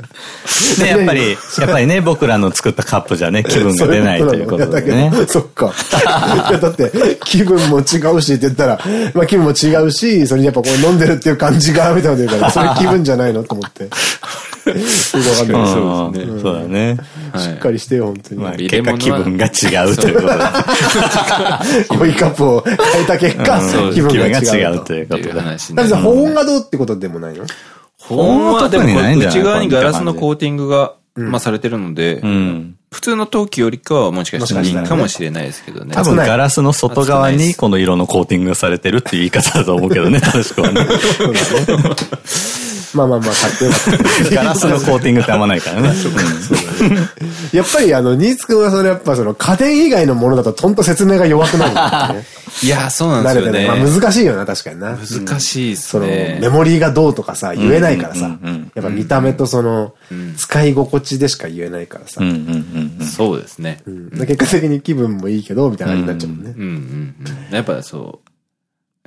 ね、やっぱり、やっぱりね、僕らの作ったカップじゃね、気分が出ないということでねいや。だけどそっか。いやだって、気分も違うしって言ったら、まあ気分も違うし、それにやっぱこう飲んでるっていう感じが、みたいなこと言うから、それ気分じゃないのと思って。そうですねそうだね。はいしっかりしてよ、本当に。まあ、入結果気分が違うということで。コーヒーカップを変えた結果、うん気分が違うと。いうことで。だってさ、なる。保温がどうってことでもないの？保温はでも特にないんじゃない内側にガラスのコーティングが、まあされてるのでう、ん。普通の陶器よりかはもしかしたらいいかもしれないですけどね。多分ガラスの外側にこの色のコーティングがされてるっていう言い方だと思うけどね、正しくはね。まあまあまあ、買ってよかった。ガラスのコーティングってあんまないからね。やっぱりあの、ニーツくんはそれやっぱその家電以外のものだとほんと説明が弱くなるんだよね。いや、そうなんですよ慣れてない。まあね。難しいよな、確かにな。難しいっその、すねメ。モリーがどうとかさ、言えないからさ。やっぱ見た目とその、使い心地でしか言えないからさ。そうですね。うん結果的に気分もいいけど、みたいな感じになっちゃうもんね。やっぱそう。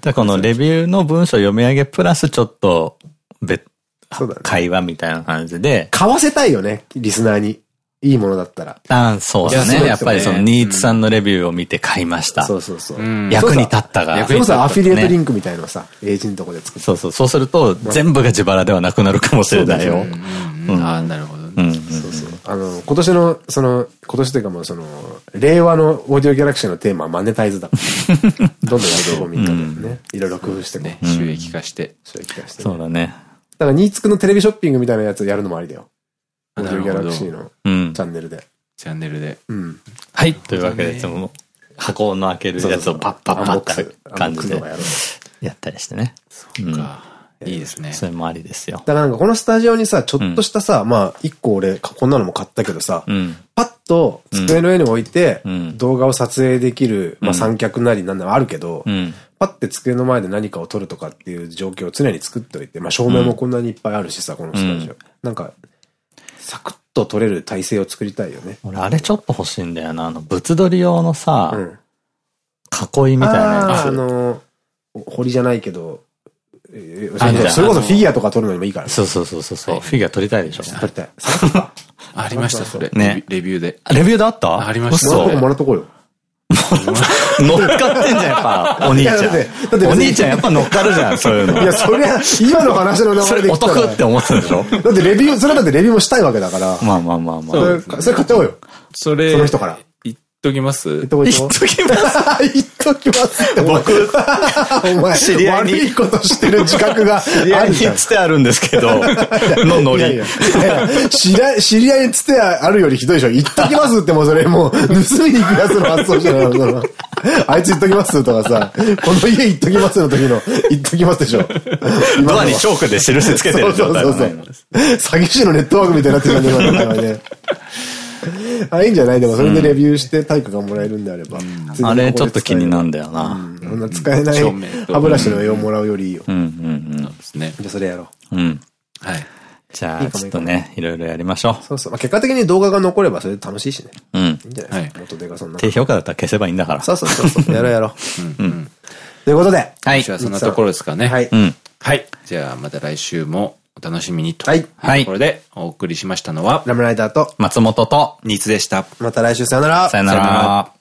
じゃあこのレビューの文章読み上げプラスちょっと別。会話みたいな感じで。買わせたいよね、リスナーに。いいものだったら。あそうですね。いやそうですよねやっぱりそのニーツさんのレビューを見て買いました。そうそうそう。うん役に立ったが。それこそアフィリエイトリねンクみたいなのさ、エージェントとこで作って。そうそう。そうすると全部が自腹ではなくなるかもしれないよ。うんああ、なるほどね。うん。そうそう。あの、今年の、その、今年というかもうその、令和のオーディオギャラクシーのテーマはマネタイズだ。どんどんやっていこうみんなでね。いろいろ工夫してね。ね、収益化して。そういう気がしてね。そうだね。だから、ニーツクのテレビショッピングみたいなやつをやるのもありだよ。オなーディオギャラクシーるのうんチ。ャンネルで。チャンネルで。うん。はい。というわけで、いつも箱の開けるやつをパッパッパッって感じでやったりしてね。そうか。いいですね。それもありですよ。だからなんかこのスタジオにさ、ちょっとしたさ、まあ、一個俺、こんなのも買ったけどさ、うん。パッと机の上に置いてうん、動画を撮影できる、まあ三脚なりなんならあるけどう、ん。パッて机の前で何かを撮るとかっていう状況を常に作っておいて、まあ照明もこんなにいっぱいあるしさ、このスタジオ。なんか、サクッと撮れる体制を作りたいよね。俺、あれちょっと欲しいんだよな。あの、物撮り用のさ、うん。囲いみたいなやあーあつ。の、堀じゃないけど、それこそフィギュアとか撮るのにもいいから。そうそうそうそうそう。フィギュア撮りたいでしょ。撮りたい。ありました、それ。ねレビューで。レビューであった？ありましたもらっとこうよ。乗っかってんじゃん、やっぱ、お兄ちゃいやだってお兄ちゃんやっぱ乗っかるじゃん、そういうの。いや、そりゃ、今の話の流それで言ったら。得って思ったでしょ？だってレビュー、それだってレビューもしたいわけだから。まあまあまあまあ。それ、それ買っちゃおうよ。それ、その人からときます言っときます。言っときますって。僕、お前、知り合いに悪いことしてる自覚が知り合いにあるじゃん。つてあるんですけど、のノリ知り合い、知り合いにつてあるよりひどいでしょ。言っときますってもうそれもう、盗みに行くやつの発想じゃないの。あいつ言っときますとかさ、この家言っときますの時の、言っときますでしょ。ドアにチョークで印つけてる状態だそうそうねそう。詐欺師のネットワークみたいになってるんだよ、ね。あ、いいんじゃない？でもそれでレビューして対価がもらえるんであれば。あれちょっと気になるんだよな。そんな使えない歯ブラシの絵をもらうよりいいよ。うんうんそうですね。じゃあそれやろう。うん。うん。はい。じゃあ、いいかもちょっとね、いろいろやりましょそうそう。まあ、結果的に動画が残ればそれで楽しいしね。う。うん。いいんじゃない？ですか。元手がそんな。低評価だったら消せばいいんだから。そうそうそうそう。やろうやろう。うん。ということで。はいじ。ゃあそんなところですかね。はい。うん。はい。じゃあまた来週もお楽しみにと。はい。はいところでお送りしましたのは、ラムライダーと、松本と、ニツでした。また来週さよなら。さよなら。